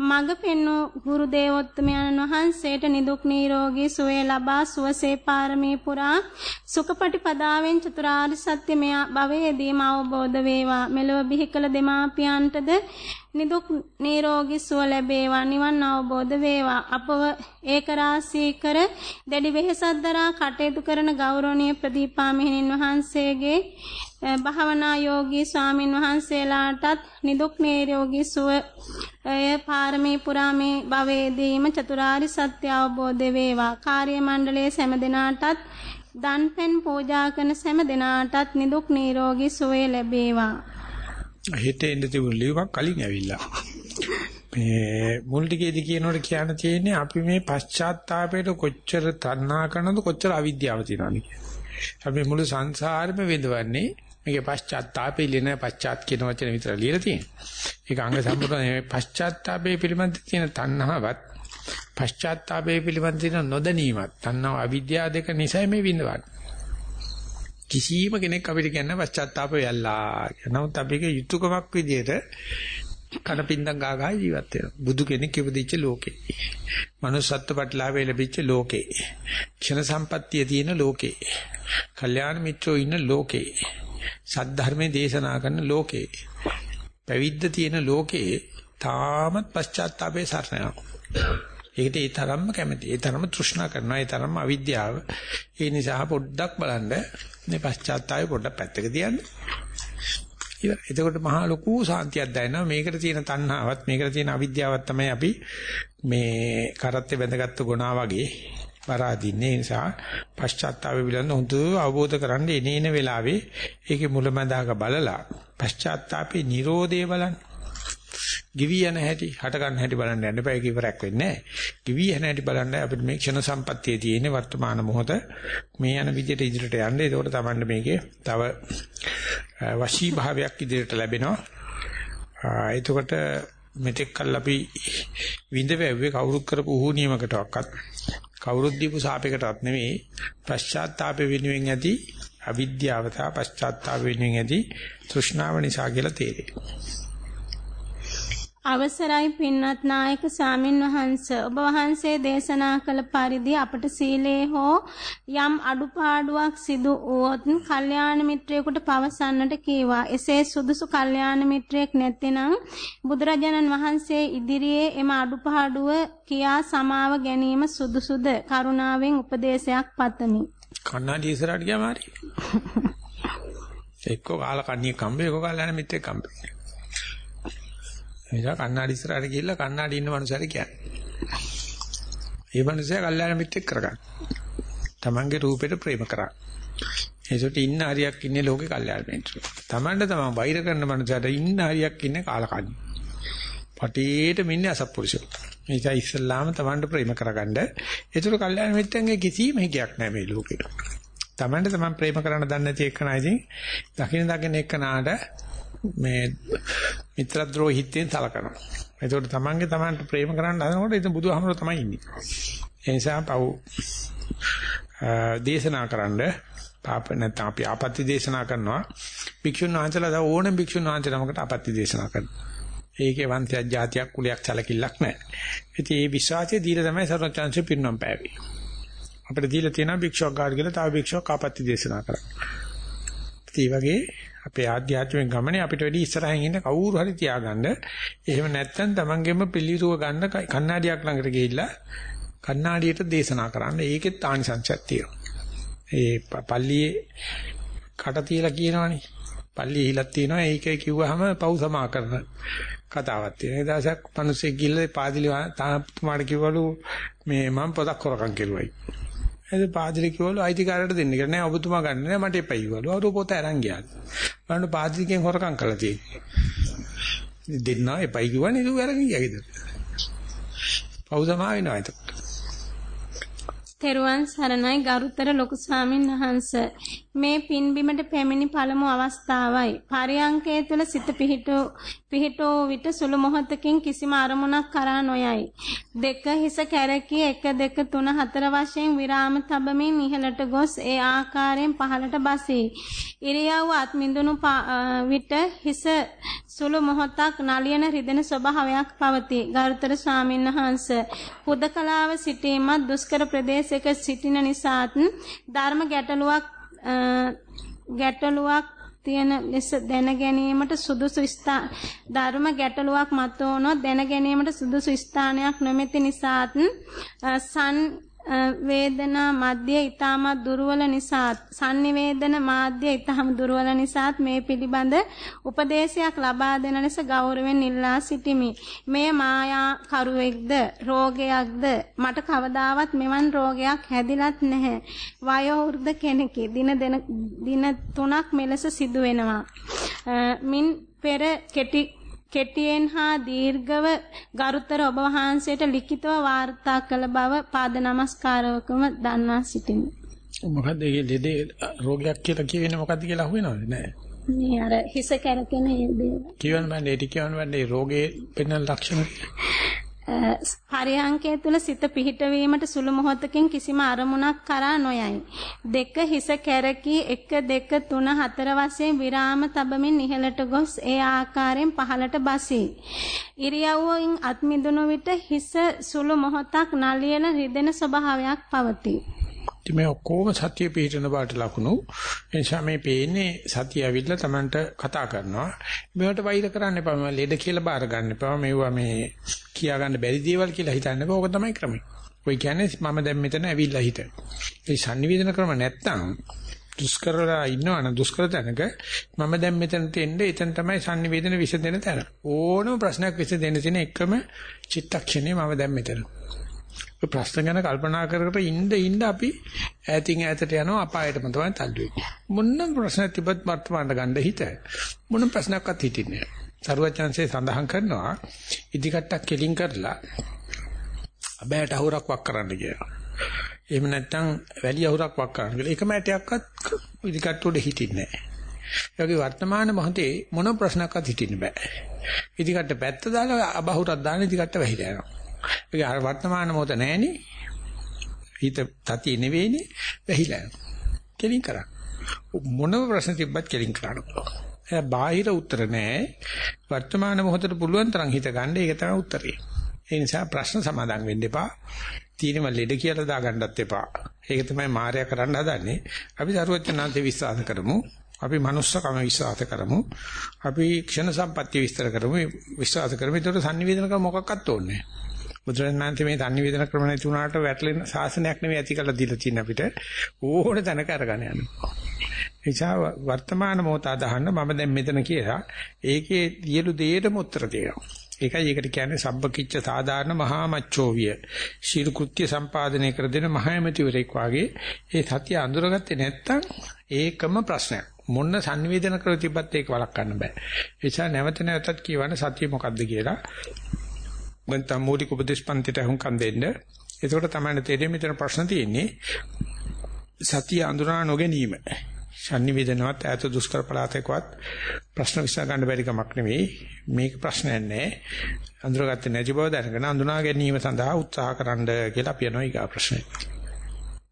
Speaker 2: මඟ පෙන්වූ ගුරු දේවෝත්තමයන් වහන්සේට නිදුක් නිරෝගී සුවය ලබා සුවසේ පාරමී පුරා සුඛපටිපදාවෙන් චතුරාර්ය සත්‍ය මෙය භවයේදීම අවබෝධ වේවා. මෙලොව බිහි කළ දෙමාපියන්ටද නිදුක් නිරෝගී සුව ලැබේවා. නිවන් අවබෝධ වේවා. අපව ඒකරාශී කර දැඩි වෙහෙසක් දරා කටයුතු කරන ගෞරවනීය ප්‍රදීපා මෙහෙණින් වහන්සේගේ භාවනා යෝගී ස්වාමින් වහන්සේලාටත් නිදුක් නිරෝගී සුව එය පාරමී පුරාමේ භවයේදීම චතුරාරි සත්‍ය අවබෝධ වේවා. කාර්ය මණ්ඩලයේ සෑම දිනාටත් දන්පෙන් පූජා කරන සෑම දිනාටත් නිදුක් නිරෝගී සුවය ලැබේවා.
Speaker 1: හෙට එන්න තිබුණ ලියුමක් කලින් ඇවිල්ලා. මේ මුල් ටිකේදී කියනකොට කියන්න තියෙන්නේ අපි මේ පශ්චාත්තාපයට කොච්චර තණ්හා කරනවද කොච්චර අවිද්‍යාව තියෙනවද අපි මුළු සංසාරෙම විඳවන්නේ මේකේ පශ්චාත්තාපේ ලියන පශ්චාත් කියන වචනේ විතර ලියලා තියෙනවා. ඒක අංග සම්පූර්ණ පශ්චාත්තාපේ පිළිබඳ තියෙන තණ්හාවත් පශ්චාත්තාපේ පිළිබඳ තියෙන නොදැනීමත් තණ්හාව අවිද්‍යාව දෙක නිසා මේ විඳවන්නේ. කිසිම කෙනෙක් අපිට කියන්න පශ්චාත්තාප වෙයල්ලා. නමුත් අපික යුතුයකමක් විදියට කනපින්දම් ගාගා ජීවත් වෙනවා. බුදු කෙනෙක් ඉපදිච්ච ලෝකේ. manussත්ත්ව ප්‍රතිලාභය ලැබිච්ච ලෝකේ. ක්ෂණ සම්පත්තිය තියෙන ලෝකේ. කල්යාණ මිත්‍රෝ ඉන්න ලෝකේ. සද්ධර්මයේ දේශනා කරන ලෝකේ. පැවිද්ද තියෙන ලෝකේ තාමත් පශ්චාත්තාපේ සරණ ඒකට ඒ තරම්ම කැමති. ඒ තරම්ම තෘෂ්ණා කරනවා. ඒ තරම්ම අවිද්‍යාව. ඒ නිසා පොඩ්ඩක් බලන්න මේ පශ්චාත්තාපය පොඩ්ඩක් පැත්තක තියන්න. ඉතින් එතකොට මහා ලොකු සාන්තියක් දැනෙනවා. මේකට තියෙන තණ්හාවත් මේකට තියෙන අවිද්‍යාවත් තමයි අපි මේ කරත්තේ බැඳගත්තු ගුණා වගේ පරාදින්නේ නිසා පශ්චාත්තාපය පිළිබඳ හොඳ අවබෝධ කරගන්න එනේන වෙලාවේ ඒකේ මුලමඳාක බලලා පශ්චාත්තාපේ Nirodhe බලන්න. ගිවි යන හැටි, හට ගන්න හැටි බලන්න යන්න එපා. ඒක ඉවරයක් වෙන්නේ නැහැ. ගිවි යන හැටි බලන්න අපිට මේ ක්ෂණ සම්පත්තියේ තියෙන වර්තමාන මොහොත මේ යන විදිහට ඉදිරියට යන්න. ඒකෝට තමයි මේකේ තව වශී භාවයක් ඉදිරියට ලැබෙනවා. එතකොට මෙතෙක් කල් අපි විඳ වැව්වේ කවුරුත් කරපු උහු නියමකටවත් කවුරුත් දීපු සාපයකටවත් නෙවෙයි පශ්චාත්තාප වෙනුවෙන් ඇති අවිද්‍යාව සහ පශ්චාත්තාප වෙනුවෙන් ඇති තෘෂ්ණාව නිසා කියලා තේරෙනවා.
Speaker 2: අවසරයි පින්වත් නායක ස්වාමින් වහන්ස. ඔබ වහන්සේ දේශනා කළ පරිදි අපට සීලේ හෝ යම් අඩුපාඩුවක් සිදු වුවොත් කල්යාණ මිත්‍රයෙකුට පවසන්නට කීවා. එසේ සුදුසු කල්යාණ මිත්‍රයෙක් නැත්නම් බුදුරජාණන් වහන්සේ ඉදිරියේ එම අඩුපාඩුව කියා සමාව ගැනීම සුදුසුද? කරුණාවෙන් උපදේශයක් පතමි.
Speaker 1: කන්නාඩි ඉස්සරහට ගියාම හරි එක්කෝ කාල කන්ණිය කම්බේ එක්කෝ කල්යාණ මිත්‍රයෙක් කම්බේ නිසා කන්නාඩි ඉස්සරහට ගිහිල්ලා කන්නාඩි ඉන්න මනුස්සයර කියන්නේ. ඒ මනුස්සයා කල්යාණ මිත්‍රෙක් කරගන්න. Tamange රූපෙට ප්‍රේම කරා. ඒසොට ඉන්න හරියක් ඉන්නේ ලෝකේ කල්යාණ මිත්‍ර. Tamanට තමන් වෛර කරන මනුස්සයාට ඉන්න හරියක් ඉන්නේ කාලකන්ණි. පටේට මින්නේ අසත්පුරුෂයෝ. ඒ නිසා ඉස්සල්ලාම Tamanට ප්‍රේම කරගන්න. ඒතර කල්යාණ මිත්‍රන්ගේ කිසිම හිගයක් නැහැ මේ ලෝකේ. Tamanට තමන් ප්‍රේම කරන්න දන්නේ නැති එකනා ඉතින් දකින්න දකින්න එකනාට මේ මිත්‍රද්‍රෝහිතෙන් සලකනවා. ඒකට තමන්ගේ තමන්ට ප්‍රේම කරන්න හදනකොට ඉතින් බුදුහාමර තමයි ඉන්නේ. ඒ නිසා පව් දේශනා කරන්න පාප නැත්නම් අපි ආපත්‍ය දේශනා කරනවා. භික්ෂුන් වහන්සේලා ඕනෙම භික්ෂුන් වහන්සේලමකට ආපත්‍ය දේශනා කරනවා. ඒකේ වංශයක් જાතියක් කුලයක් සැලකිල්ලක් නැහැ. ඉතින් මේ විශ්වාසය දීලා තමයි සරෝජාන්සේ පිරිනම් පෑවේ. අපිට දීලා තියෙනවා භික්ෂුවක් ගාඩ කියලා තව භික්ෂුවක් ආපත්‍ය දේශනා කරා. ඒ වගේ අපේ ආධ්‍යාත්මික ගමනේ අපිට වැඩි ඉස්සරහින් ඉන්න කවුරු හරි තියාගන්න. එහෙම නැත්නම් තමන්ගෙම පිළිරුව ගන්න කණ්ණාඩියක් ළඟට ගිහිල්ලා කණ්ණාඩියට දේශනා කරන්න. ඒකෙත් ආනිසංසයක් තියෙනවා. ඒ පල්ලියේ කට තියලා කියනවනේ. පල්ලියේ හිලක් තියෙනවා. ඒකේ කිව්වහම පව් සමා කරන කතාවක් තියෙනවා. ඒ දවසක් මිනිස්සෙක් ගිහලා පාදිලි තාප්පුමාට කිව්වලු මේ මම පොතක් කරකම් කෙරුවයි. එද පාදිලි කිව්වලු අයිතිකාරයට දෙන්න කියලා නෑ ඔබතුමා ගන්න නෑ මට එපයි කිව්වලු. අවරු පොත අරන් ගියා. බලන්න පාදිලිකෙන් හොරකම් කළා තියෙන්නේ. දෙන්නා එපයි කිව්වනේ ඒක අරන් ගියා ගෙදර. පෞසමා වෙනවා එතකොට.
Speaker 2: තෙරුවන් සරණයි ගරුතර ලොකු ස්වාමින් වහන්ස මේ පින්බිමට පැමිණි පළමු අවස්ථාවයි. පරියංකයේ තුල සිත පිහිටෝ පිහිටෝ විට සුළු මොහොතකින් කිසිම අරමුණක් කරා නොයයි. දෙක හිස කැරකී 1 2 3 4 වශයෙන් විරාම තබමින් ඉහළට ගොස් ඒ ආකාරයෙන් පහළට බසී. ඉරියව්ව අත්මිඳුණු විට හිස සුළු මොහොතක් නලියන රිදෙන ස්වභාවයක් පවතී. ගරුතර ස්වාමීන් වහන්ස හුදකලාව සිටීමත් දුෂ්කර ප්‍රදේශයක සිටින නිසාත් ධර්ම ගැටලුවක් ගැටලුවක් තියෙන ලෙස දැන ගැනීමට සුදුසු ස්ථාන ධර්ම ගැටලුවක් මතුවනොත් දැන ගැනීමට සුදුසු ස්ථානයක් නොමැති නිසාත් සන් වේදනා මධ්‍ය ඊටමත් දුර්වල නිසා sannivedana මාධ්‍ය ඊටම දුර්වල නිසාත් මේ පිළිබඳ උපදේශයක් ලබා දෙන ලෙස ගෞරවයෙන් ඉල්ලා සිටිමි. මේ මායා කරුවෙක්ද රෝගයක්ද මට කවදාවත් මෙවන් රෝගයක් හැදිලත් නැහැ. වයෝවෘද්ධ කෙනෙකි. දින දින තුනක් මෙලෙස සිදු වෙනවා. මින් පෙර කෙටි කෙටියෙන් හා දීර්ඝව ගරුතර ඔබ වහන්සේට ලිඛිතව වාර්තා කළ බව පාද නමස්කාරවකම දන්වා සිටිමි.
Speaker 1: මොකද්ද මේ ලෙඩේ රෝගයක් කියලා කියවෙන්නේ මොකද්ද කියලා අහුවෙනවද නැහැ?
Speaker 2: මේ අර හිස කැරකෙන දේ.
Speaker 1: කියවන බන්නේ ඊට කියවන බන්නේ රෝගේ පෙන්වන ලක්ෂණ.
Speaker 2: පරියංකය තුල සිත පිහිටවීමට සුළු මොහොතකින් කිසිම අරමුණක් කරා නොයයි. දෙක හිස කැරකී 1 2 3 4 වශයෙන් විරාම තබමින් ඉහළට ගොස් ඒ ආකාරයෙන් පහළට බසී. ඉරියව්වෙන් අත් මිදුණු විට හිස සුළු මොහොතක් නලියන රිදෙන ස්වභාවයක් පවතී.
Speaker 1: ඉතින් මේ ඔක්කොම සතිය පිළිටන බාට ලකුණු. ඒ නිසා මේ පේන්නේ සතිය ඇවිල්ලා Tamanට කතා කරනවා. මේවට වෛර කරන්න එපා. මම ලෙඩ කියලා බාර ගන්න එපා. මේවා මේ කියා ගන්න බැරි දේවල් කියලා හිතන්න එපා. ඕක තමයි ක්‍රමය. ඔය කියන්නේ මම දැන් මෙතන ඇවිල්ලා හිට. මේ sannivedana ක්‍රම නැත්තම් දුෂ්කරලා ඉන්නවනම් දුෂ්කර තැනක මම දැන් මෙතනට එන්නේ එතන තමයි sannivedana විසඳෙන තැන. ඕනම ප්‍රශ්නයක් විසඳෙන්න තියෙන එකම චිත්තක්ෂණය මම දැන් මෙතන. ප්‍රශ්න ගැන කල්පනා කර කර ඉන්න ඉන්න අපි ඈතින් ඈතට යනවා අපායටම තමයි තල්ලු වෙන්නේ. මොන ප්‍රශ්න තිබත් වර්තමානට ගන්න හිත මොන ප්‍රශ්නයක්වත් හිටින්නේ නැහැ. සරුවචාන්සේ සඳහන් කරනවා ඉදිකට්ටක් කෙලින් කරලා අබෑට අහුරක් වක් කරන්න කියලා. එහෙම නැත්නම් වැලි අහුරක් වක් කරන්න කියලා. එකම ඇටයක්වත් ඉදිකට්ට උඩ හිටින්නේ නැහැ. යෝගී වර්තමාන මොහොතේ මොන ප්‍රශ්නයක්වත් හිටින්න බෑ. ඉදිකට්ට පැත්ත දාලා අබහුරක් දාන ඉදිකට්ට වැහිලා යනවා. ඒක අර වර්තමාන මොහොත නෑනේ. හිත තතිය නෙවෙයිනේ වැහිලා යනවා. කෙලින් කරා. මොනම ප්‍රශ්න තිබ්බත් කෙලින් කරන්න පුළුවන්. ඒ බාහිර උත්තර නෑ. වර්තමාන මොහොතට පුළුවන් තරම් හිත ගන්න ඒක තමයි උත්තරේ. ඒ නිසා ප්‍රශ්න සමාදන් වෙන්න එපා. තීනම ලෙඩ කියලා දාගන්නත් එපා. ඒක තමයි මායя කරන්න හදන්නේ. අපි සරුවචනාන්තේ විශ්වාස කරමු. අපි manussකම විශ්වාස කරමු. අපි ක්ෂණ සම්පත්‍ය විස්තර කරමු. විශ්වාස කරමු. ඒකට sannivedana කර මොකක්වත් ඕනේ නැහැ. බුදුරජාණන්සේ මේ sannivedana ක්‍රම නැති වුණාට වැටලෙන ශාසනයක් නෙවෙයි ඇති කරලා දීලා තියෙන අපිට ඕන තැනක අරගෙන යනවා. එචා වර්තමාන මොහොත අදහන්න මම දැන් මෙතන කියලා ඒකේ සියලු දෙයටම උත්තර දෙනවා. ඒකයි ඒකට කියන්නේ සබ්බකිච්ච සාධාරණ මහා මච්චෝවිය. ශීල කෘත්‍ය සම්පාදනය කර දෙන මහයමතිවරෙක් වාගේ ඒ සතිය අඳුරගත්තේ නැත්තම් ඒකම ප්‍රශ්නයක්. මොන්න sannivedana කර තිබ්බත් ඒක වළක්වන්න බෑ. ඒ නිසා නැවත නැවතත් කියවන සතිය මොකද්ද කියලා මම තම මූලික උපදේශ පන්තිට හුම්කම් දෙන්න. එතකොට තමයි තේරෙන්නේ මෙතන ප්‍රශ්න තියෙන්නේ සතිය අඳුනා නොගැනීම. ශනිවිදනවත් ඈත දුෂ්කර පළාතකවත් ප්‍රශ්න විසඳ ගන්න බැරි කමක් නෙවෙයි. මේක ප්‍රශ්නයක් නෑ. අඳුරගත්තේ නැති බව දැනගෙන අඳුනා ගැනීම සඳහා උත්සාහ කරන්න කියලා අපි යනවා ඊගා ප්‍රශ්නේ.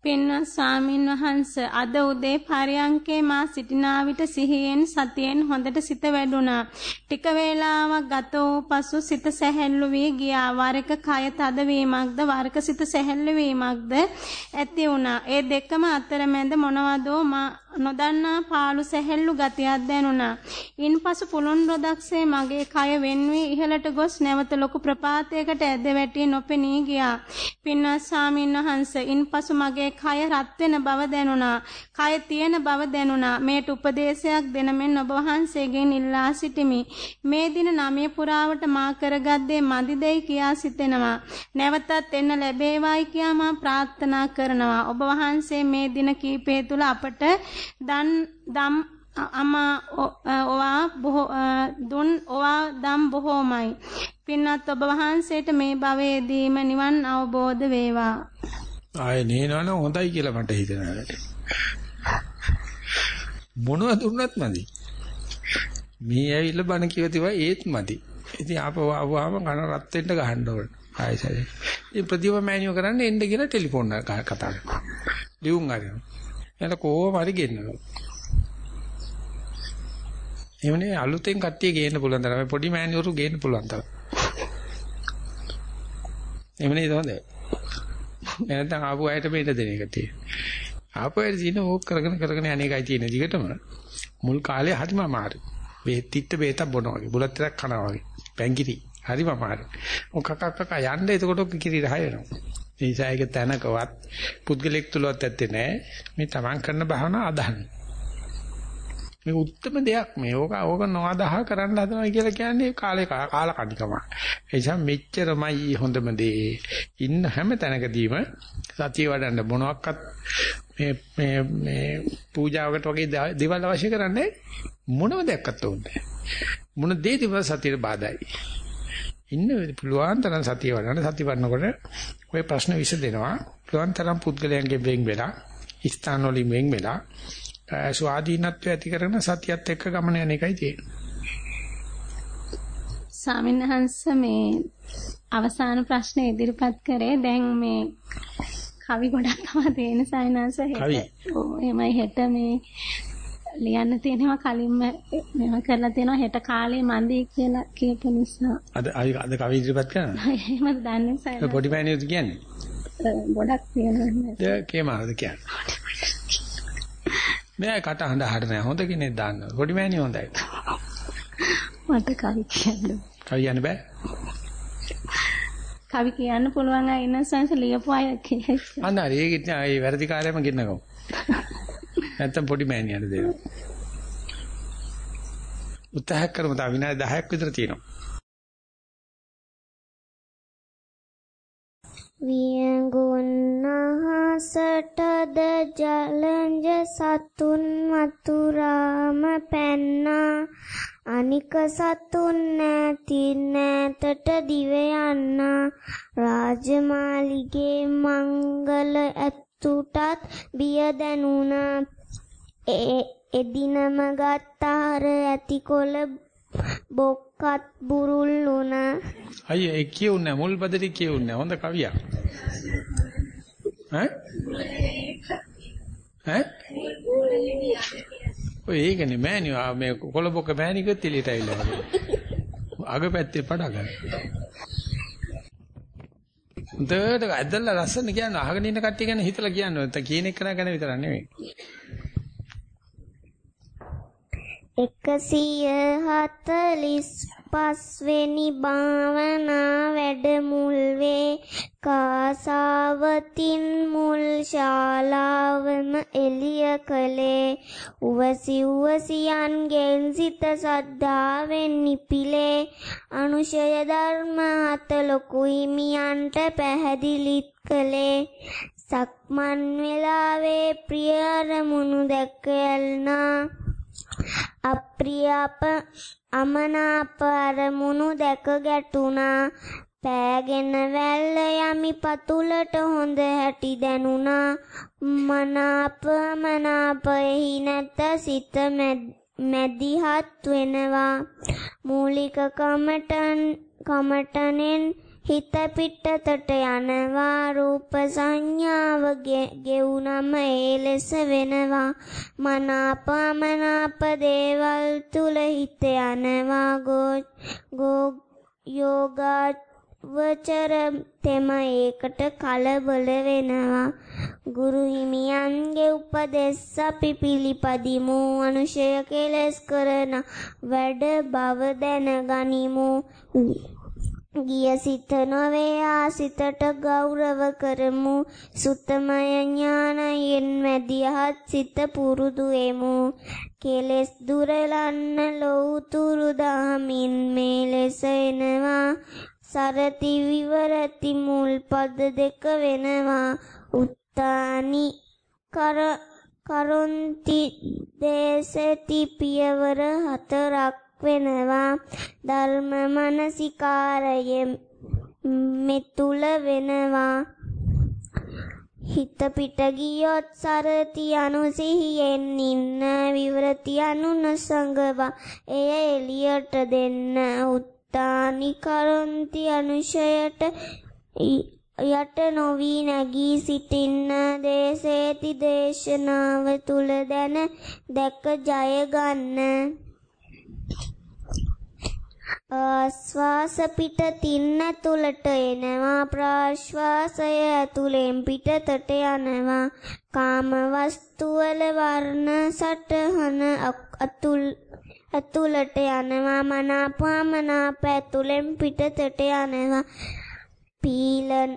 Speaker 2: පින්වත් ස්වාමින් වහන්ස අද උදේ පරයන්කේ මා සිටිනා විට සිහියෙන් සතියෙන් හොඳට සිත වැඩුණා. ටික වේලාවක් ගත වූ පසු සිත සැහැල්ලු වී ගියා. වරක කය තද වීමක්ද වරක සිත සැහැල්ලු වීමක්ද ඇති වුණා. ඒ දෙකම අතරමැද මොනවදෝ මා නොදන්නා පාළු සැහැල්ලු ගතියක් දැනුණා. ඉන්පසු පුළුන් රොදක්සේ මගේ කය වෙන් වී ඉහළට ගොස් නැවත ලොකු ප්‍රපාතයකට ඇද වැටි නොපෙනී ගියා. පින්වත් ස්වාමීන් වහන්සේ ඉන්පසු මගේ කය රත් වෙන බව දැනුණා. කය තියෙන බව දැනුණා. මේට උපදේශයක් දෙන මෙන් ඔබ වහන්සේගෙන් ඉල්ලා සිටිමි. මේ දින නමය පුරාවට මා කරගත් දේ මදිදයි කියා සිතෙනවා. නැවතත් එන්න ලැබේවායි කියා මා ප්‍රාර්ථනා කරනවා. ඔබ වහන්සේ මේ දින කීපය තුල අපට දන් දම් අමා ඔවා බොහෝ දුන් ඔවා දම් බොහෝමයි. පින්වත් ඔබ වහන්සේට මේ භවයේදීම නිවන් අවබෝධ වේවා.
Speaker 1: ආයේ නේනවනම් හොඳයි කියලා මට හිතෙනවා. මොනවද දුන්නත් මදි. මේ ඇවිල්ලා බණ කියවතිවා ඒත් මදි. ඉතින් ආපහු ආවම කන රත් වෙන්න ගහන්න ඕන. ආයෙසරේ ඉතින් ප්‍රතිව මෑනියෝ කරන්නේ එන්න කියලා ටෙලිෆෝන් එක කතා කරනවා. ලියුම් අරගෙන. එයාලා කොහොම හරි ගෙන්නනවා. එවනේ අලුතෙන් කට්ටිය ගේන්න පුළුවන් තරම පොඩි මෑනියුරු ගේන්න පුළුවන් තරම. එවනේ හොඳයි. නැත්නම් ආපු අයට මේක දෙන එක තියෙන්නේ. ආපු අයට තියෙන ඕක කරගෙන කරගෙන යන්නේකයි තියෙන දිගටම. මුල් කාලේ හරිම අමාරුයි. බෙහෙත් තිත්ත බෙහෙතක් බොනවා වගේ. බුලත් ටිකක් කනවා වගේ. පැංගිරි හරිම අමාරුයි. ඔක කක කක යන්න එතකොට කිරි රහ වෙනවා. ඒ නිසා ඒක තැනකවත් පුද්ගලෙක් තුලවත් ඇත්තේ නැහැ. මේ තමන් කරන භාවනාව අදහන්න. මේ උත්තරම දෙයක් මේ ඕක ඕක නොඅදහ කරන්න හදනවා කියලා කියන්නේ කාලේ කාල කණිකම. ඒ නිසා මෙච්චරමයි හොඳම දේ. ඉන්න හැම තැනකදීම සතිය වඩන්න මොනවත් මේ මේ මේ පූජාවකට වගේ දේවල් අවශ්‍ය කරන්නේ මොනම දෙයක්වත් ඕනේ මොන දේ දිව සතියට බාධායි. ඉන්න පුළුවන් තරම් සතිය වඩන්න සතිය වඩනකොට ඔය ප්‍රශ්න විසඳෙනවා. පුළුවන් තරම් පුද්ගලයන්ගෙන් වෙන් වෙලා ස්ථාන වලින් වෙන් වෙලා ස්වාධීනත්වය ඇති කරගෙන සතියත් එක්ක ගමන යන එකයි තියෙන්නේ.
Speaker 2: ස්වාමින්වහන්ස මේ අවසාන ප්‍රශ්නේ ඉදිරිපත් කරේ දැන් මේ කවි ගොඩක් තමයි තියෙන සායනංශ හෙට. ඔව් එහෙමයි හෙට මේ ලියන්න තියෙනවා කලින්ම මෙව කරලා තියෙනවා හෙට කාලේ මන්දි කියලා කියපු නිසා.
Speaker 1: අද අද කවි ඉදිරිපත් කරනවා.
Speaker 2: එහෙමද දන්නේ සායනංශ.
Speaker 1: පොඩි පෑනියද කියන්නේ?
Speaker 2: ගොඩක් තියෙනවා.
Speaker 1: ඒ කේමාරද කියන්නේ? නෑ කට හඳ හඩ නෑ හොඳ කෙනෙක් දාන්න. පොඩි මෑණි හොඳයි.
Speaker 2: මට කවි කියන්න.
Speaker 1: කවි කියන්න බෑ.
Speaker 2: කවි කියන්න පුළුවන් අය ඉන්න සංස ලියපු අය කියලා.
Speaker 1: අන්න හරි ඒක ඉතින් ඒ වැරදි කාර්යම ගෙන්නකෝ. නැත්තම් පොඩි මෑණියට දෙනවා. උත්සාහ කරමු තා විනාඩි 10ක් විතර තියෙනවා.
Speaker 3: වියඟුන්නහසටද ජලංජ සතුන් වතුරාම පැන්නා අනික සතුන් නැති නැතට දිව යන්නා රාජමාලිගේ මංගල ඇතුටත් බිය දැනුණා එදිනම ගත්තාර ඇති කොළ බොක්කත් බුරුල් වුණා.
Speaker 1: අයියෝ ඒ කියුන්නේ මුල් බදරි කියුන්නේ හොඳ කවියක්. ඈ? ඈ? ඔය ඒකනේ මෑණිය. මේ කොළබොක මෑණිකත් එළියට ඇවිල්ලා අග පැත්තේ පඩ ගන්න. උන්ට ඇදලා ලස්සන කියන්නේ අහගෙන ඉන්න කට්ටිය ගැන හිතලා කියන්නේ. නැත්නම් කියන එක ගැන විතරක් නෙවෙයි.
Speaker 3: 145 වෙනි භාවනා වැඩමුල්වේ කාසාවතින් මුල් ශාලාවම එළිය කළේ. උවසි උවසියන්ගෙන් සිත සද්ධාවෙන් නිපිලේ. අනුශය ධර්ම හත ලොකු හිමියන්ට පැහැදිලිත් කළේ. සක්මන් වෙලාවේ ප්‍රිය අරමුණු දැක යල්නා අප්‍රියප අමනාප අරමුණු දැක ගැටුණා. පෑගෙන වැල්ල යමි පතුලට හොඳ හැටි දැනුණා. මනාප මනාප එහි නැත සිත මැදිහත් වෙනවා. මූලික කමටන් කමටනෙන් හිත පිටතට යනවා. රූප සංඥාව ගෙවුනම ඒ ලෙස වෙනවා. මනාපමනාප දේවල් තුල හිත යනවා. ගෝ යෝගා වචර තෙම ඒකට කලබල වෙනවා. ගුරු හිමියන්ගේ උපදෙස් අපි පිළිපදිමු. අනුශය කෙලස් කරන වැඩ බව දැනගනිමු. ගිය සිත නොවේ ආසිතට ගෞරව කරමු. සුත්තමය ඥානයෙන් මැදිහත් සිත පුරුදු වෙමු. කෙලෙස් දුරලන්න ලෞතුරු දහමින් මේ ලෙස එනවා. සරති විවරති මුල් පද දෙක වෙනවා. උත්තානි කර කරොන්ති දේසති පියවර හතරක් වෙනවා. ධර්ම මනසිකාරයෙන් මෙතුල වෙනවා. හිත පිට ගියොත් සරති අනුසිහියෙන් ඉන්න විවරති අනුනසංගවා එය එළියට දෙන්න උත්තානි කරොන්ති අනුශයට යට නොවි නැගී සිටින්න දේශේති දේශනාව තුල දැන දැක ජය ගන්න. ආස්වාස පිට තින්න තුලට එනවා ප්‍රාශ්වාසය ඇතුලෙන් පිටතට යනවා කාම වස්තු වල වර්ණ සටහන අතුල් ඇතුළට යනවා මනාපමනාප ඇතුළෙන් පිටතට යනවා පීලන්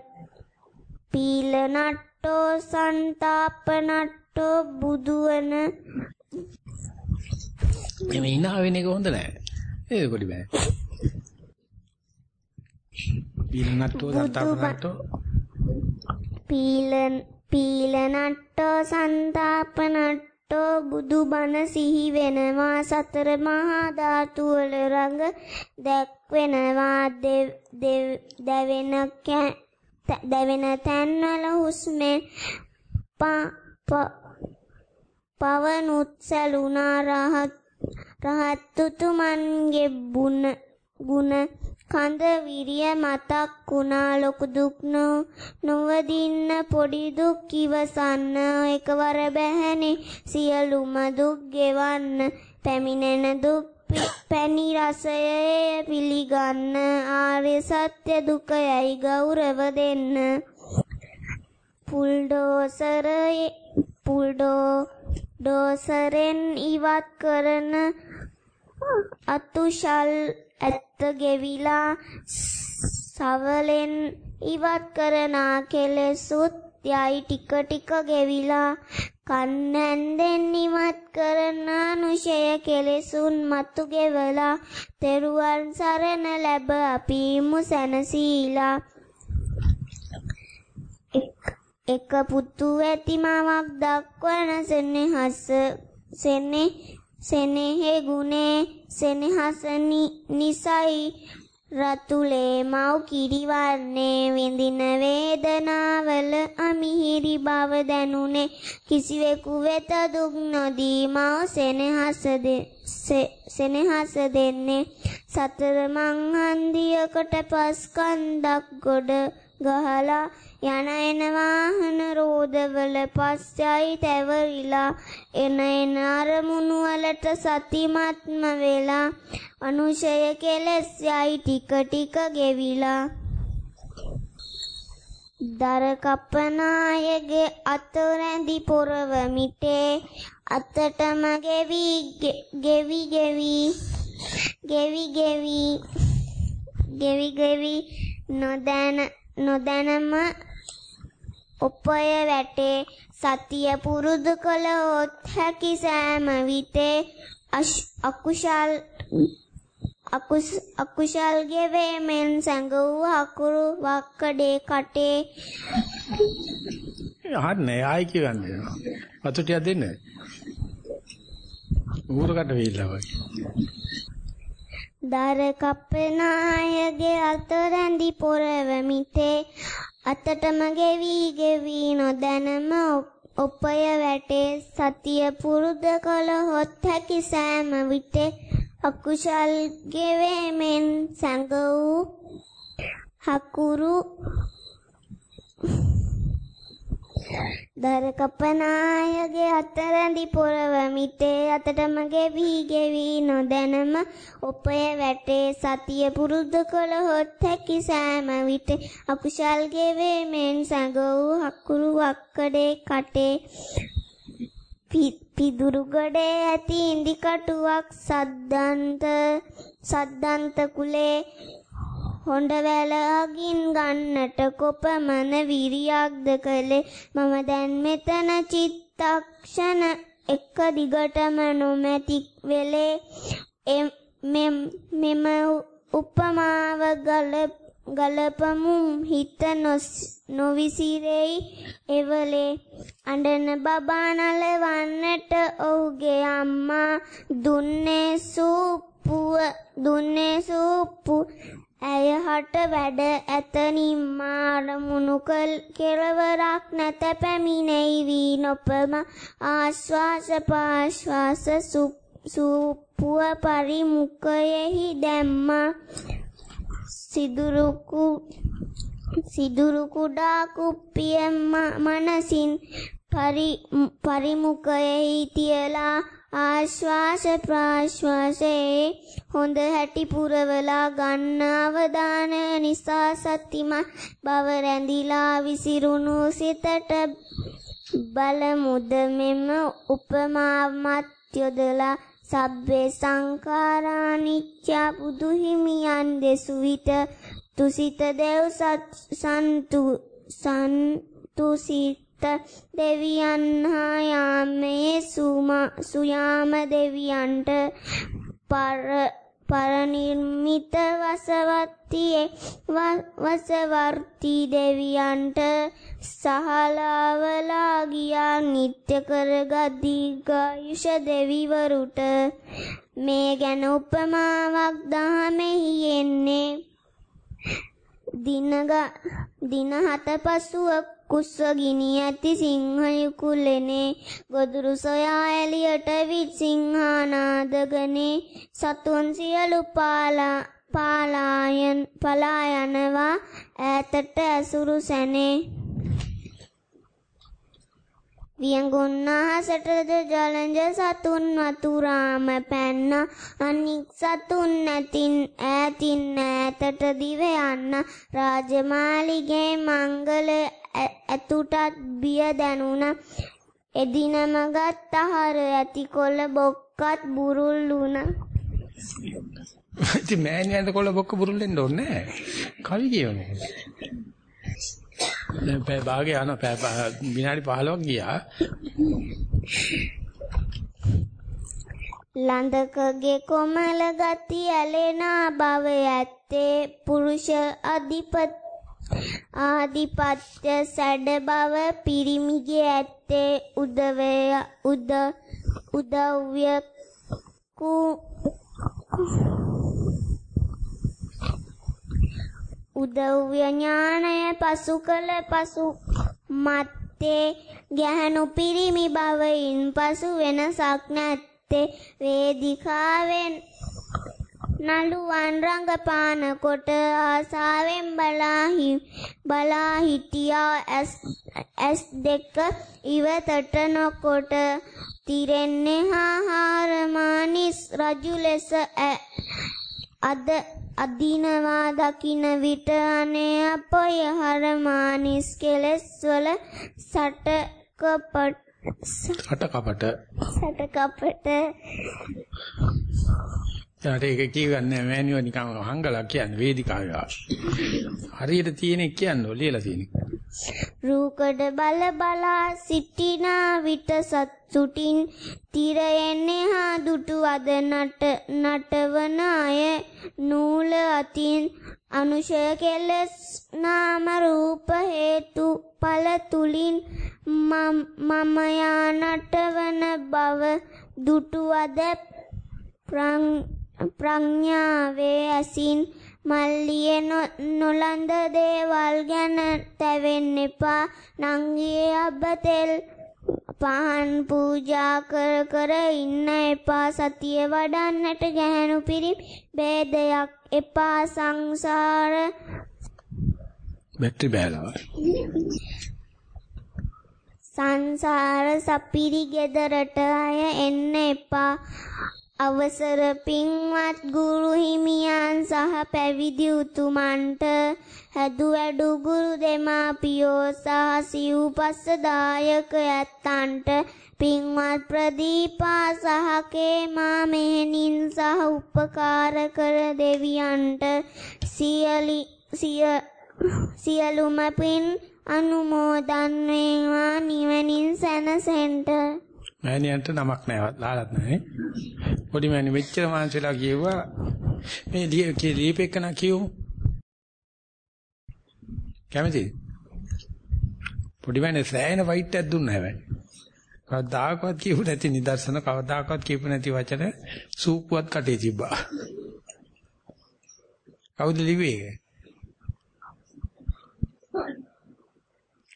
Speaker 3: පීල නට්ටෝ සන්තාප නට්ටෝ බුදුවන
Speaker 1: මේ ඉනා වෙන එක හොඳ නෑ. ඒක පොඩි බෑ. පීලනට්ටෝ සන්තාපනට්ටෝ
Speaker 3: පීලන් පීල නට්ටෝ සන්තාප නට්ටෝ බුදුබණ සිහි වෙනවා සතර මහා ධාතු වල රඟ දැක්වෙනවා දැවෙන දැවෙන තැන්වල හුස්මෙන් පවනුත් සැලුනා රහත් රහත් උතුමන්ගේ බුණ ගුණ කඳ විරිය මතක් වුණා ලොකු දුක් නොවදින්න පොඩි දුක් ඉවසන්න. එකවර බැහැනේ සියලුම දුක් ගෙවන්න. පැමිණෙන දුක් පැණි රසය පිළිගන්න. ආර්ය සත්‍ය දුකයයි ගෞරව දෙන්න. පුල්ඩෝසරයේ පුල්ඩෝ ඩෝසරෙන් ඉවත් කරන අතුෂල් ඇත්ත ගෙවිලා සවලෙන් ඉවත් කරනා කෙලෙසුත් යයි ටික ටික ගෙවිලා කන්නැන්දෙන් ඉවත් කරන අනුශය කෙලෙසුන් මතු ගෙවලා තෙරුවන් සරණ ලැබ අපි මුසැනසීලා එක පුතු ඇති මවක් දක්වන සෙනෙහස සෙනෙ සෙනෙහෙ ගුණේ සෙනෙහස නිසයි. රතුලේ මව් කිරිවන්නේ විඳින වේදනාවල අමිහිරි බව දැනුනේ. කිසිවෙකු වෙත දුක් නොදී මව් සෙනෙහස සෙනෙහස දෙන්නේ. සතර මං හන්දියකට පස් කන්දක් ගොඩ ගහලා යන එන වාහන රෝදවල පස්සයි තැවරිලා එන එන අරමුණු වලට සතිමත්ම වෙලා අනුශය කෙලස් යයි ටික ටික ගෙවිලා. දර කපනායගේ අත රැඳි පොරවමිටේ අතටම ගෙවි ගෙවි ගෙවි ගෙවි ගෙවි ගෙවි ගෙවි නොදැන නොදැනම උපය වැටේ සතිය පුරුදු කළොත් හැකි සෑම විටේ අකුශල් අකුශල් ගෙවීමෙන් සැඟ වූ අකුරු වක්කඩේ කටේ
Speaker 1: හරිනේ ආයි කියන්නේ. වතු ටික දෙන්න. ඌරකට වෙයිලා වගේ.
Speaker 3: දර කප්පනායගේ අත රැඳි පොරවමිතේ අතටම ගෙවි ගෙවි නොදැනම ඔපය වැටේ. සතිය පුරුද කළහොත් හැකි සෑම විටේ අකුශල් ගෙවෙමින් සැඟ වූ හකුරු දර කපනායගේ අතරැඳි පොරවමිටේ අතටම ගෙවි ගෙවි නොදැනම ඔපය වැටේ සතිය පුරුදු කළහොත් හැකි සෑම විට අකුශල් ගෙවෙමින් සඟ වූ හකුරු වක්කඩේ කටේ පිදුරුගඩේ ඇති ඉඳි කටුවක් සද්දන්ත සද්දන්ත කුලේ හොඬ වැලකින් ගන්නට කොපමණ විරියක්ද කළේ? මම දැන් මෙතන චිත්තක්ෂණ එක දිගටම නොමැති වෙලේ මෙම උපමාව ගලපමු. හිත නොවිසිරෙයි එවලේ. අඬන බබා නලවන්නට ඔහුගේ අම්මා දුන්නේ සූප්පුව දුන්නේ සූප්පු ඇය හට වැඩ ඇතනින් මාරමුණු කල් කෙරවරක් නැත පැමිණෙයි වී නොපම ආශ්වාස පාශ්වාස සූප්පුව පරිමුඛයෙහි දැම්මා. සිදුරුකු සිදුරු කුඩා කුප්පිය මනසින් පරිමුඛයෙහි තියලා ආශ්වාස ප්‍රාශ්වාසයේ හොඳ හැටි පුරවලා ගන්න අවධානය නිසා සතිමත් බව රැඳිලා විසිරුණු සිතට බලමුද මෙම උපමාමත් යොදලා සබ්බේ සංඛාරා නිච්චා බුදු හිමියන් දෙසු විට තුසිත දෙව් සන්තු සන්තුසිත දෙවියන් හා යාමේ සුයාම දෙවියන්ට පර පරනිර්මිත වසවත්තියේ වසවර්ති දෙවියන්ට සහලාවලා ගියා. නිත්‍ය කරගත් දීර්ඝායුෂ දෙවිවරුට මේ ගැන උපමාවක් දහමෙහි එන්නේ. දින හත පසුව කුස්ස ගිනි ඇති සිංහයකුලෙනේ. ගොදුරු සොයා එළියට විත් සිංහානාදගනේ. සතුන් සියලු පාලා පාලායන් පලා යනවා ඈතට ඇසුරු සැනේ. වියඟුන්නාහසටද ජලජ සතුන් වතුරාම පැන්න. අනික් සතුන් නැතින් ඈතින් ඈතට දිව යන්න. රාජමාලිගේ මංගල ඇතුටත් බිය දැනුණ එදිනම ගත් ආහාර ඇති කොළ බොක්කත් බුරුල් වුණ
Speaker 1: ඉතින් මෑණියන්ට කොළ බොක්ක බුරුල් වෙන්න ඕනේ නැහැ. කවි කියවනේ. දැන් පැය භාගේ යන පැය විනාඩි 15ක් ගියා.
Speaker 3: ලඳකගේ කොමල ගති ඇලෙන බව ඇත්තේ පුරුෂ අධිපත් ආදිපත්‍ය සැඩ බව පිරිමිගේ ඇත්තේ උදවය උද උදව්‍ය කු උදව්‍ය ඥානය පසු කළ පසු මත්තේ ගැහණු පිරිමි බවයින් පසු වෙනසක් නැත්තේ වේදිකාවෙන් නළුවන් රංගපාන කොට ආසාවෙන් බලාහි බලා හිටියා ඇස් දෙක ඉවතට නොකොට තිරෙන්නේ හාහාරමානිස් රජු ලෙස අද අදිනවා දකින විට අනේ අපය හරමානිස් කෙලස් වල සටකපට
Speaker 1: සටකපට
Speaker 3: සටකපට
Speaker 1: ඊට ඒක කියවන්නේ මෑනියෝ නිකන් හංගලා කියන්නේ වේදිකාවේ. හරියට තියෙන කියන්නේ ලියලා තියෙන.
Speaker 3: රූකඩ බල බලා සිටිනා විට සතුටින් තිරයෙන්නේ හා දුටු අද නට නටවන අය නූල අතින් අනුශය කෙලස් නාම රූප හේතු ඵල තුලින් මම යා නටවන බව දුටු අද ප්‍රඥාවේ ඇසින් මල්ලියේ නොලඳ දේවල් ගැන තැවෙන්න එපා. නංගියේ අබ්බතෙල් පහන් පූජා කර කර ඉන්න එපා. සතිය වඩන්නට ගැහැණු පිරිම් ભેදයක් එපා. සංසාර
Speaker 1: බැටරි බෑලා
Speaker 3: සංසාර සපිරි ගෙදරට අය එන්න එපා අවසර පින්වත් ගුරු හිමියන් සහ පැවිදි උතුමන්ට හැදු වැඩු ගුරු දෙමාපියෝ සහ සිව්පස්ස දායකයන්ට පින්වත් ප්‍රදීපා සහ කේමා මෙහෙණින් සහ උපකාර කර දෙවියන්ට සියලි සියලුම පින් අනුමෝදන් වේවා නිවනින් සැනසෙන්න
Speaker 1: මෑණියන්ට නමක් නැහැ ලාලත් නැහැ. පොඩි මෑණි මෙච්චර මාංශලා කියුවා මේ ලියපෙකන කියමු. කැමතිද? පොඩි මෑණි සෑහෙන වයිට් එකක් දුන්නා හැබැයි. කවදාකවත් කියපු නැති නිදර්ශන කවදාකවත් කියපු නැති වචන සූපුවත් කටේ තිබ්බා. කවුද ලිව්වේ ඒක?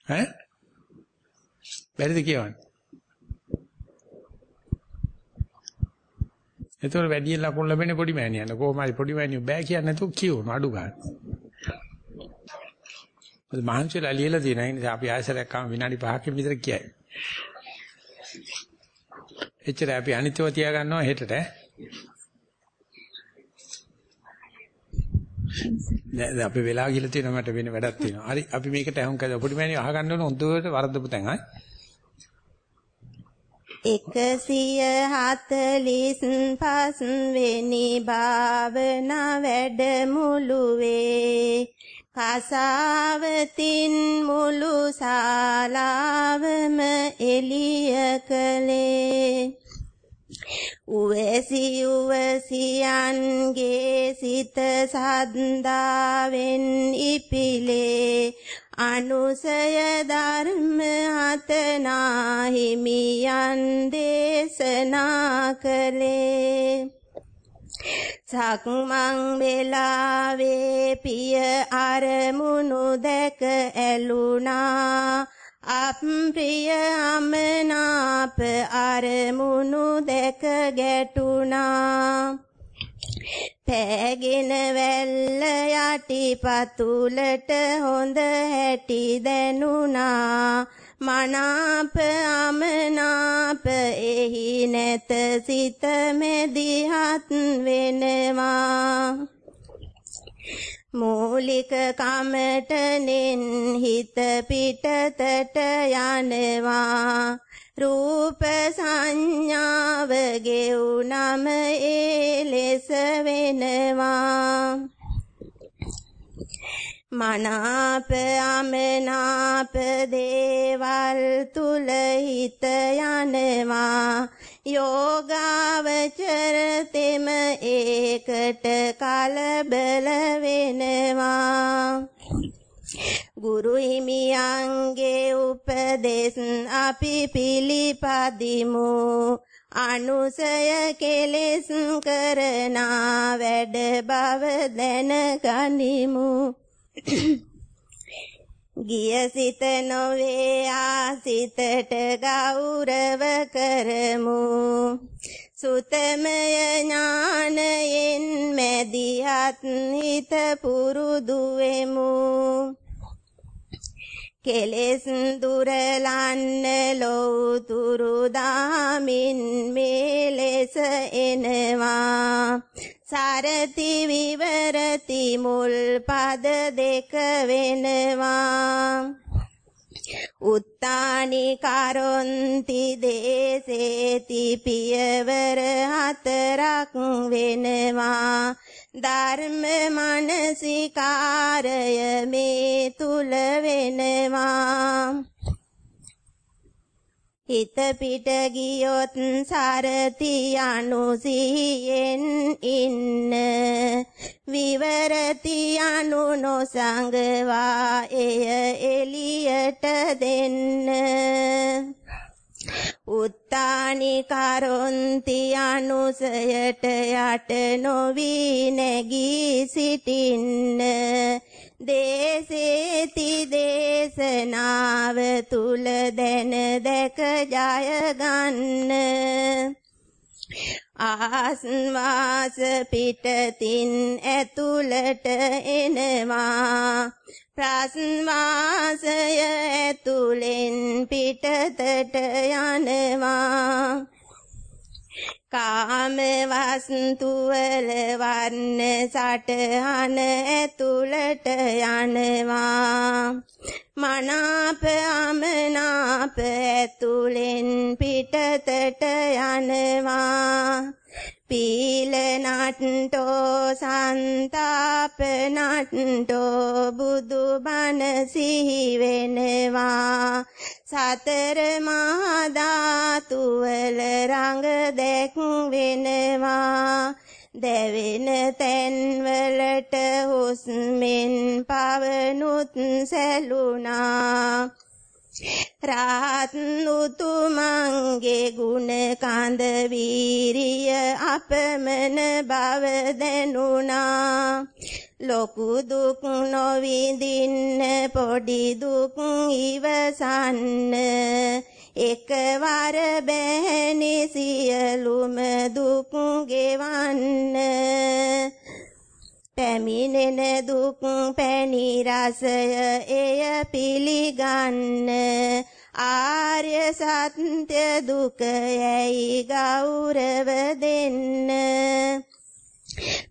Speaker 1: ඈ? බැරිද කියවන්නේ? ඒතකොට වැඩි ලකුණු ලැබෙන්නේ පොඩි මෑණියන්ට. කොහොම හරි පොඩි මෑණියෝ බෑ කියන්නේ නැතුව කියවන අඩු ගන්න. මොකද මහන්සියලා ලියලා තියෙන නිසා අපි ආයසරයක් ආව විනාඩි 5කින් විතර කියයි. එච්චර අපි අනිත්‍යව තියා ගන්නවා හෙටට. නෑ අපි වෙලා ගිහලා තියෙනවා මට වෙන වැඩක් තියෙනවා. හරි අපි මේකට අහුන් කද පොඩි මෑණියෝ අහගන්න ඕන හොඳට වරද්දපු තැන් ආයි.
Speaker 4: එකසිය හතලිස් පස් වෙනි භාවනා වැඩමුළුවේ කසාවතින් මුළු ශාලාවම එළිය කළේ උවැසි උවසියන්ගේ සිත සද්දාවෙන් ඉපිලේ. අනුසය ධර්ම හතනා හිමියන් දේශනා කළේ. සක්මන් වෙලාවේ පිය අරමුණු දැක ඇලුනා. අප්‍රිය අමනාප අරමුණු දැක ගැටුණා පෑගෙන වැල්ල යටිපතුලට හොඳ හැටි දැනුණා. මනාප අමනාප එහි නැත සිත මෙදිහත් වෙනවා. මූලික කමටනෙන් හිත පිටතට යනවා. රූප සංඥාව ගෙවුනම ඒ ලෙස වෙනවා. මනාප අමනාප දේවල් තුල හිත යනවා. යෝගාවචර තෙම ඒකට කලබල වෙනවා. ගුරු හිමියන්ගේ උපදෙස් අපි පිළිපදිමු. අනුසය කෙලෙස් කරනා වැඩ බව දැනගනිමු ගිය සිත නොවේ ආසිතට ගෞරව කරමු. සුතමය ඥානයෙන් මැදිහත් හිත පුරුදු වෙමු. කෙලෙස් දුරලන්න ලෝතුරු දාමින් මේ ලෙස එනවා. සරති විවරති මුල් පද දෙක වෙනවා. උත්තානි කරොන්ති දේසේති පියවර හතරක් වෙනවා. ධර්ම මනසිකාරය මේ තුල වෙනවා. හිත පිට ගියොත් සරති අනුසියෙන් ඉන්න. විවරති අනු නොසංගවා එය එලියට දෙන්න. උත්තානි කරොන්ති අනුසයට යට නොවී නැගී සිටින්න. දේසේති දේශනාව තුල දැන දැක ජය ගන්න. ආස්වාස පිටතින් ඇතුළට එනවා. ප්‍රස්වාසය ඇතුලෙන් පිටතට යනවා. කාම වස්තු වල වර්ණ සටහන ඇතුළට යනවා. මනාප අමනාප ඇතුලෙන් පිටතට යනවා. පීල නට්ටෝ සන්තාප නට්ටෝ බුදු බණ සිහි වෙනවා සතර මහා ධාතු වල රඟ දැක් වෙනවා. දැවෙන තැන්වලට හුස්මෙන් පවනුත් සැලුනා රාත් උතුමන්ගේ ගුණ කඳ වීරිය අපමණ බව දැනුණා. ලොකු දුක් නොවිඳින්න පොඩි දුක් ඉවසන්න. එකවර බෑනි සියලුම දුක් ගෙවන්න. පැමිණෙන දුක් පැණි රසය එය පිළිගන්න. ආර්ය සත්‍ය දුක යයි ගෞරව දෙන්න.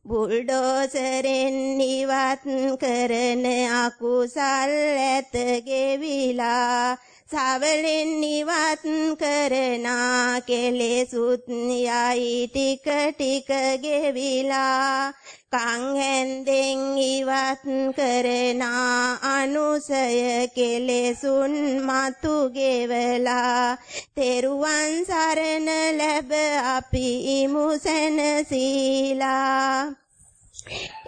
Speaker 4: බුල්ඩෝසරෙන් ඉවත් කරන අකුසල් ඇත ගෙවිලා සවලෙන් නිවත් කරනා කෙලෙසුත් යයි ටික ටික ගෙවිලා. කං හැන්දෙන් ඉවත් කරනා අනුසය කෙලෙසුන් මතු ගෙවලා. තෙරුවන් සරණ ලැබ අපි ඉමුසන සීලා.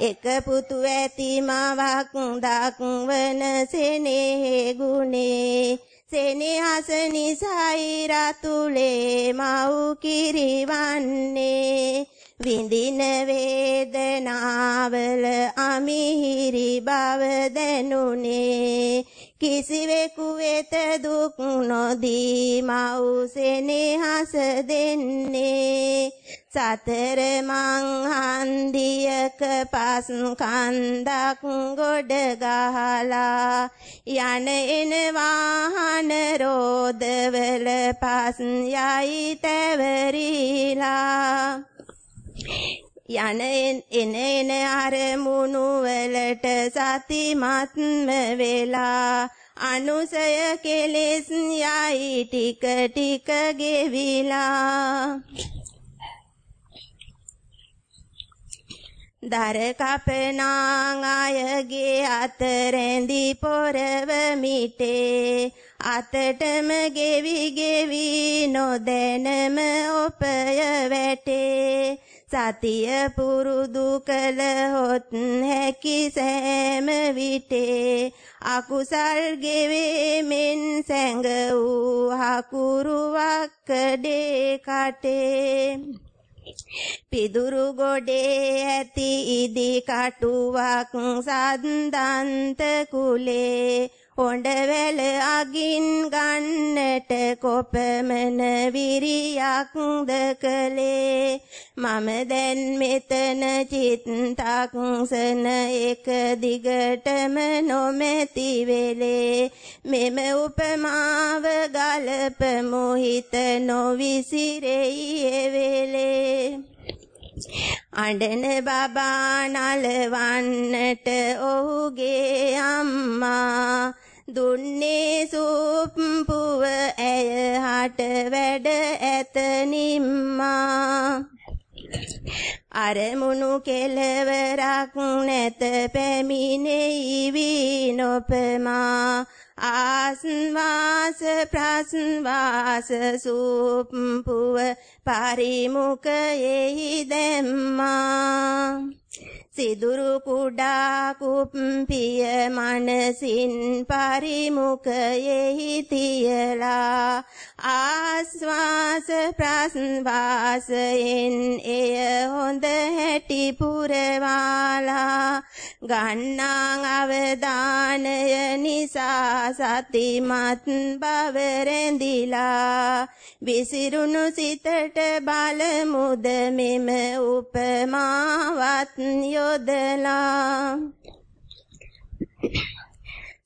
Speaker 4: එක පුතු ඇති මවක් දක්වන සෙනෙහි ගුණේ සෙනෙහස නිසයි රතුලේ මව් කිරිවන්නේ. විඳින වේදනාවල අමිහිරි බව දැනුනේ. කිසිවෙකු වෙත දුක් නොදී මව් සෙනෙහස දෙන්නේ. සතර මං හන්දියක පස් කන්දක් ගොඩ ගහලා යන එන වාහන රෝදවල පස් යයි තැවරිලා. යන එන එන අරමුණු වලට සතිමත්ම වෙලා අනුසය කෙලෙස් යයි ටික ටික ගෙවිලා. දර කපනාං අයගේ අතරැඳි පොරව මිටේ. අතටම ගෙවි ගෙවි නොදැනම ඔපය වැටේ. සතිය පුරුදු කළහොත් හැකි සෑම විටේ අකුසල් ගෙවෙමින් සැඟ වූ හකුරුවක් කඩේ කටේ. පිදුරු ගොඩේ ඇති ඉදි කටුවක් සද්දන්ත කුලේ හොඬවැල අගින් ගන්නට කොපමණ විරියක් දකලේ මම දැන් මෙතන චිත්තක්සන එක දිගටම නොමැති වෙලේ. මෙම උපමාව ගලපමු හිත නොවිසිරෙයි වෙලේ. අඬන බබා නලවන්නට ඔහුගේ අම්මා දුන්නේ සුප්පුව ඇය හට වැඩ ඇත නිම්මා. අරමුණු කෙලවරක් නැත පැමිණෙයි විනොපමා. ආස්වාස ප්‍රස්වාස සුප්පුව පරිමුඛයෙහි දැම්මා. සිදුරු කුඩා කුප්පිය මනසින් පරිමුඛයෙහි තියලා ආස්වාස ප්‍රස්වාසයෙන් එය හොඳ හැටි පුරවාලා ගන්නාං අවදානය නිසා සතිමත් බව රැඳිලා විසිරුණු සිතට බලමුද මෙම උපමාවත් යොදලා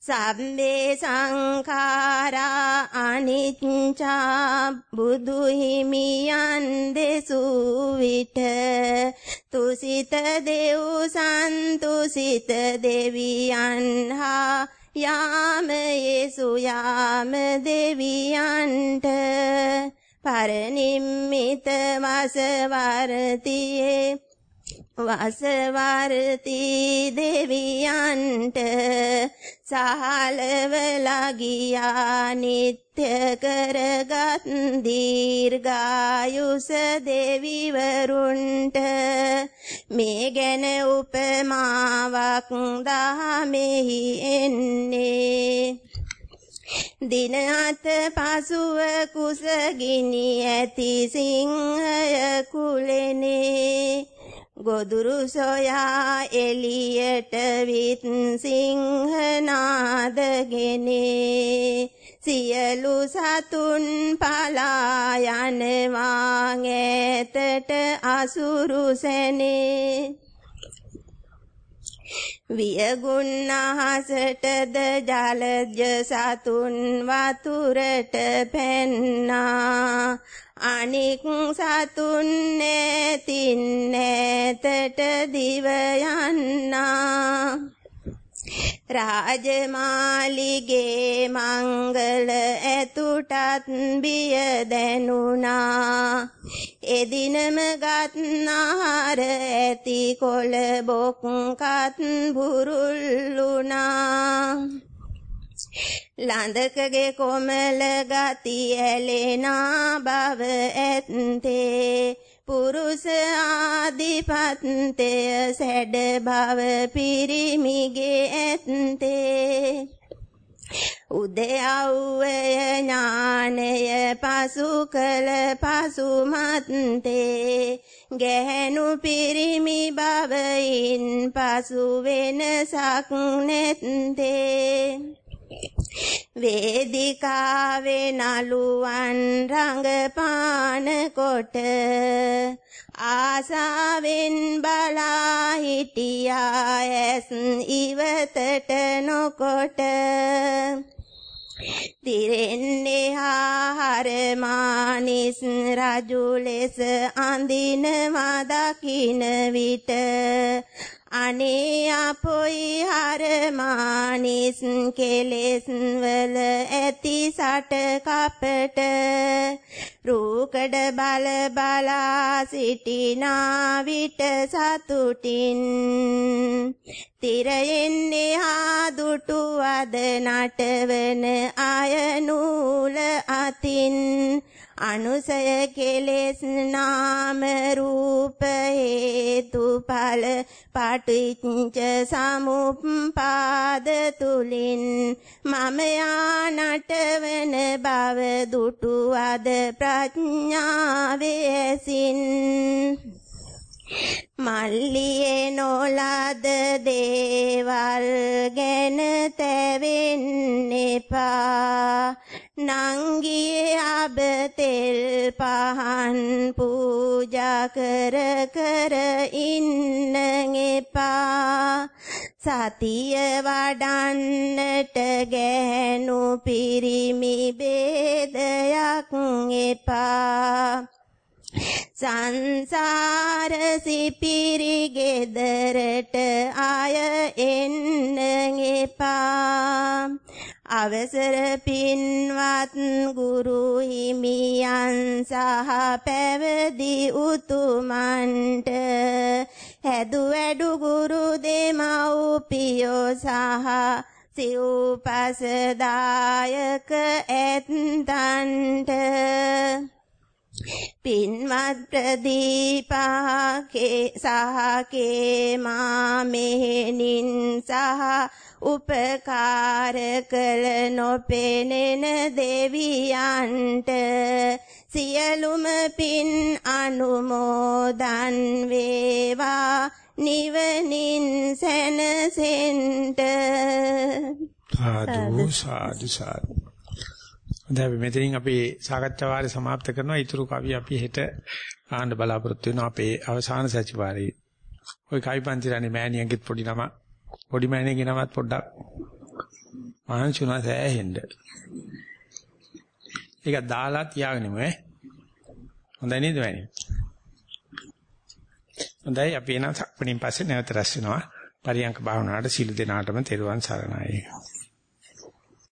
Speaker 4: සබ්බේ සංඛාරා අනිච්චා බුදු හිමියන් දෙසු විට තුසිත දෙව් සන්තුසිත දෙවියන් හා යාම යේසු යාම දෙවියන්ට පරනිම්මිත වසවර්තියේ වසවර්ති දෙවියන්ට සහලවලා ගියා නිත්‍ය කරගත් දීර්ඝායුෂ දෙවිවරුන්ට මේ ගැන උපමාවක් දහමෙහි එන්නේ දින අත පසුව කුසගිනි ඇති සිංහය කුලෙනේ ගොදුරු සොයා එලියට විත් සිංහනාදගෙනේ. සියලු සතුන් පලා යනවා ඈතට අසුරු සැනේ. වියගුන්නහසටද ජලජ සතුන් වතුරට පැන්නා. අනික් සතුන් නැතින් නැතට දිව යන්නා. රාජමාලිගේ මංගල ඇතුටත් බිය දැනුණා. එදිනම ගත්නාර ඇති කොළ බොක්කත් බුරුල්ලුණා. ලඳකගේ කොමල ගති ඇලෙනා බව ඇත්තේ. පුරුෂ ආදිපත්තය සැඩ බව පිරිමිගේ ඇත්තේ. උදයව්වය ඥානය පසු කළ පසුමත්තේ. ගැහැණු පිරිමි බවයින් පසු වෙනසක් නැත්තේ. වේදිකාවේ නළුවන් රඟපාන කොට ආසාවෙන් බලා හිටියා ඇස් ඉවතට නොකොට තිරෙන්නේ හරමානිස් රජු ලෙස අඳිනවා දකින විට අනේ අපොයි හරමානිස් කෙලෙස් වල ඇති සට කපට. රූකඩ බල බලා සිටිනා විට සතුටින්. තිරයෙන්නේ හා දුටු අද නටවන අය නූල අතින්. අනුසය කෙලෙස් නාම රූප හේතුඵල පටිච්ච සමුප්පාද තුලින් මම යානටවන බව දුටු අද ප්‍රඥාවේ ඇසින්. මල්ලියේ නොලද දේවල් ගැන තැවෙන්න එපා. නංගියේ අබ තෙල් පහන් පූජා කර කර ඉන්න එපා. සතිය වඩන්නට ගැහණු පිරිමි බේදයක් එපා. සංසාර සිපිරි ගෙදරට ආය එන්න එපා. අවසර පින්වත් ගුරු හිමියන් සහ පැවදි උතුමන්ට හැදු වැඩු ගුරු දෙමව්පියෝ සහ සිව්පසදායක ඇත්තන්ට පින්වත් ප්‍රදීපාකේ සහකේ මා මෙහෙණින් සහ උපකාර කළ නොපෙනෙන දෙවියන්ට සියලුම පින් අනුමෝදන් වේවා. නිවනින් සැනසෙන්ට
Speaker 1: සාදු සාදු. සාදු දැන් අපි මෙතනින් අපේ සාකච්ඡා වාරය સમાપ્ત කරනවා. ඊතුරු කවි අපි හෙට ආන්න බලාපොරොත්තු වෙනවා අපේ අවසාන සැසිවාරයේ. ওই කවි පන්තිරණේ මෑණියන්ගෙත් පොඩි ළමා පොඩි මෑණියන්ගේ නමත් පොඩ්ඩක් ආන්සුනා සෑහෙන්න. ඒක දාලා තියාගෙන ඉමු ඈ. හොඳයි නේද මෑණියන්? හොඳයි අපි එන සක්මණින් පස්සේ නැවත රැස් වෙනවා. පරියංක භාවනාවට සීල දෙනාටම තෙරුවන් සරණයි.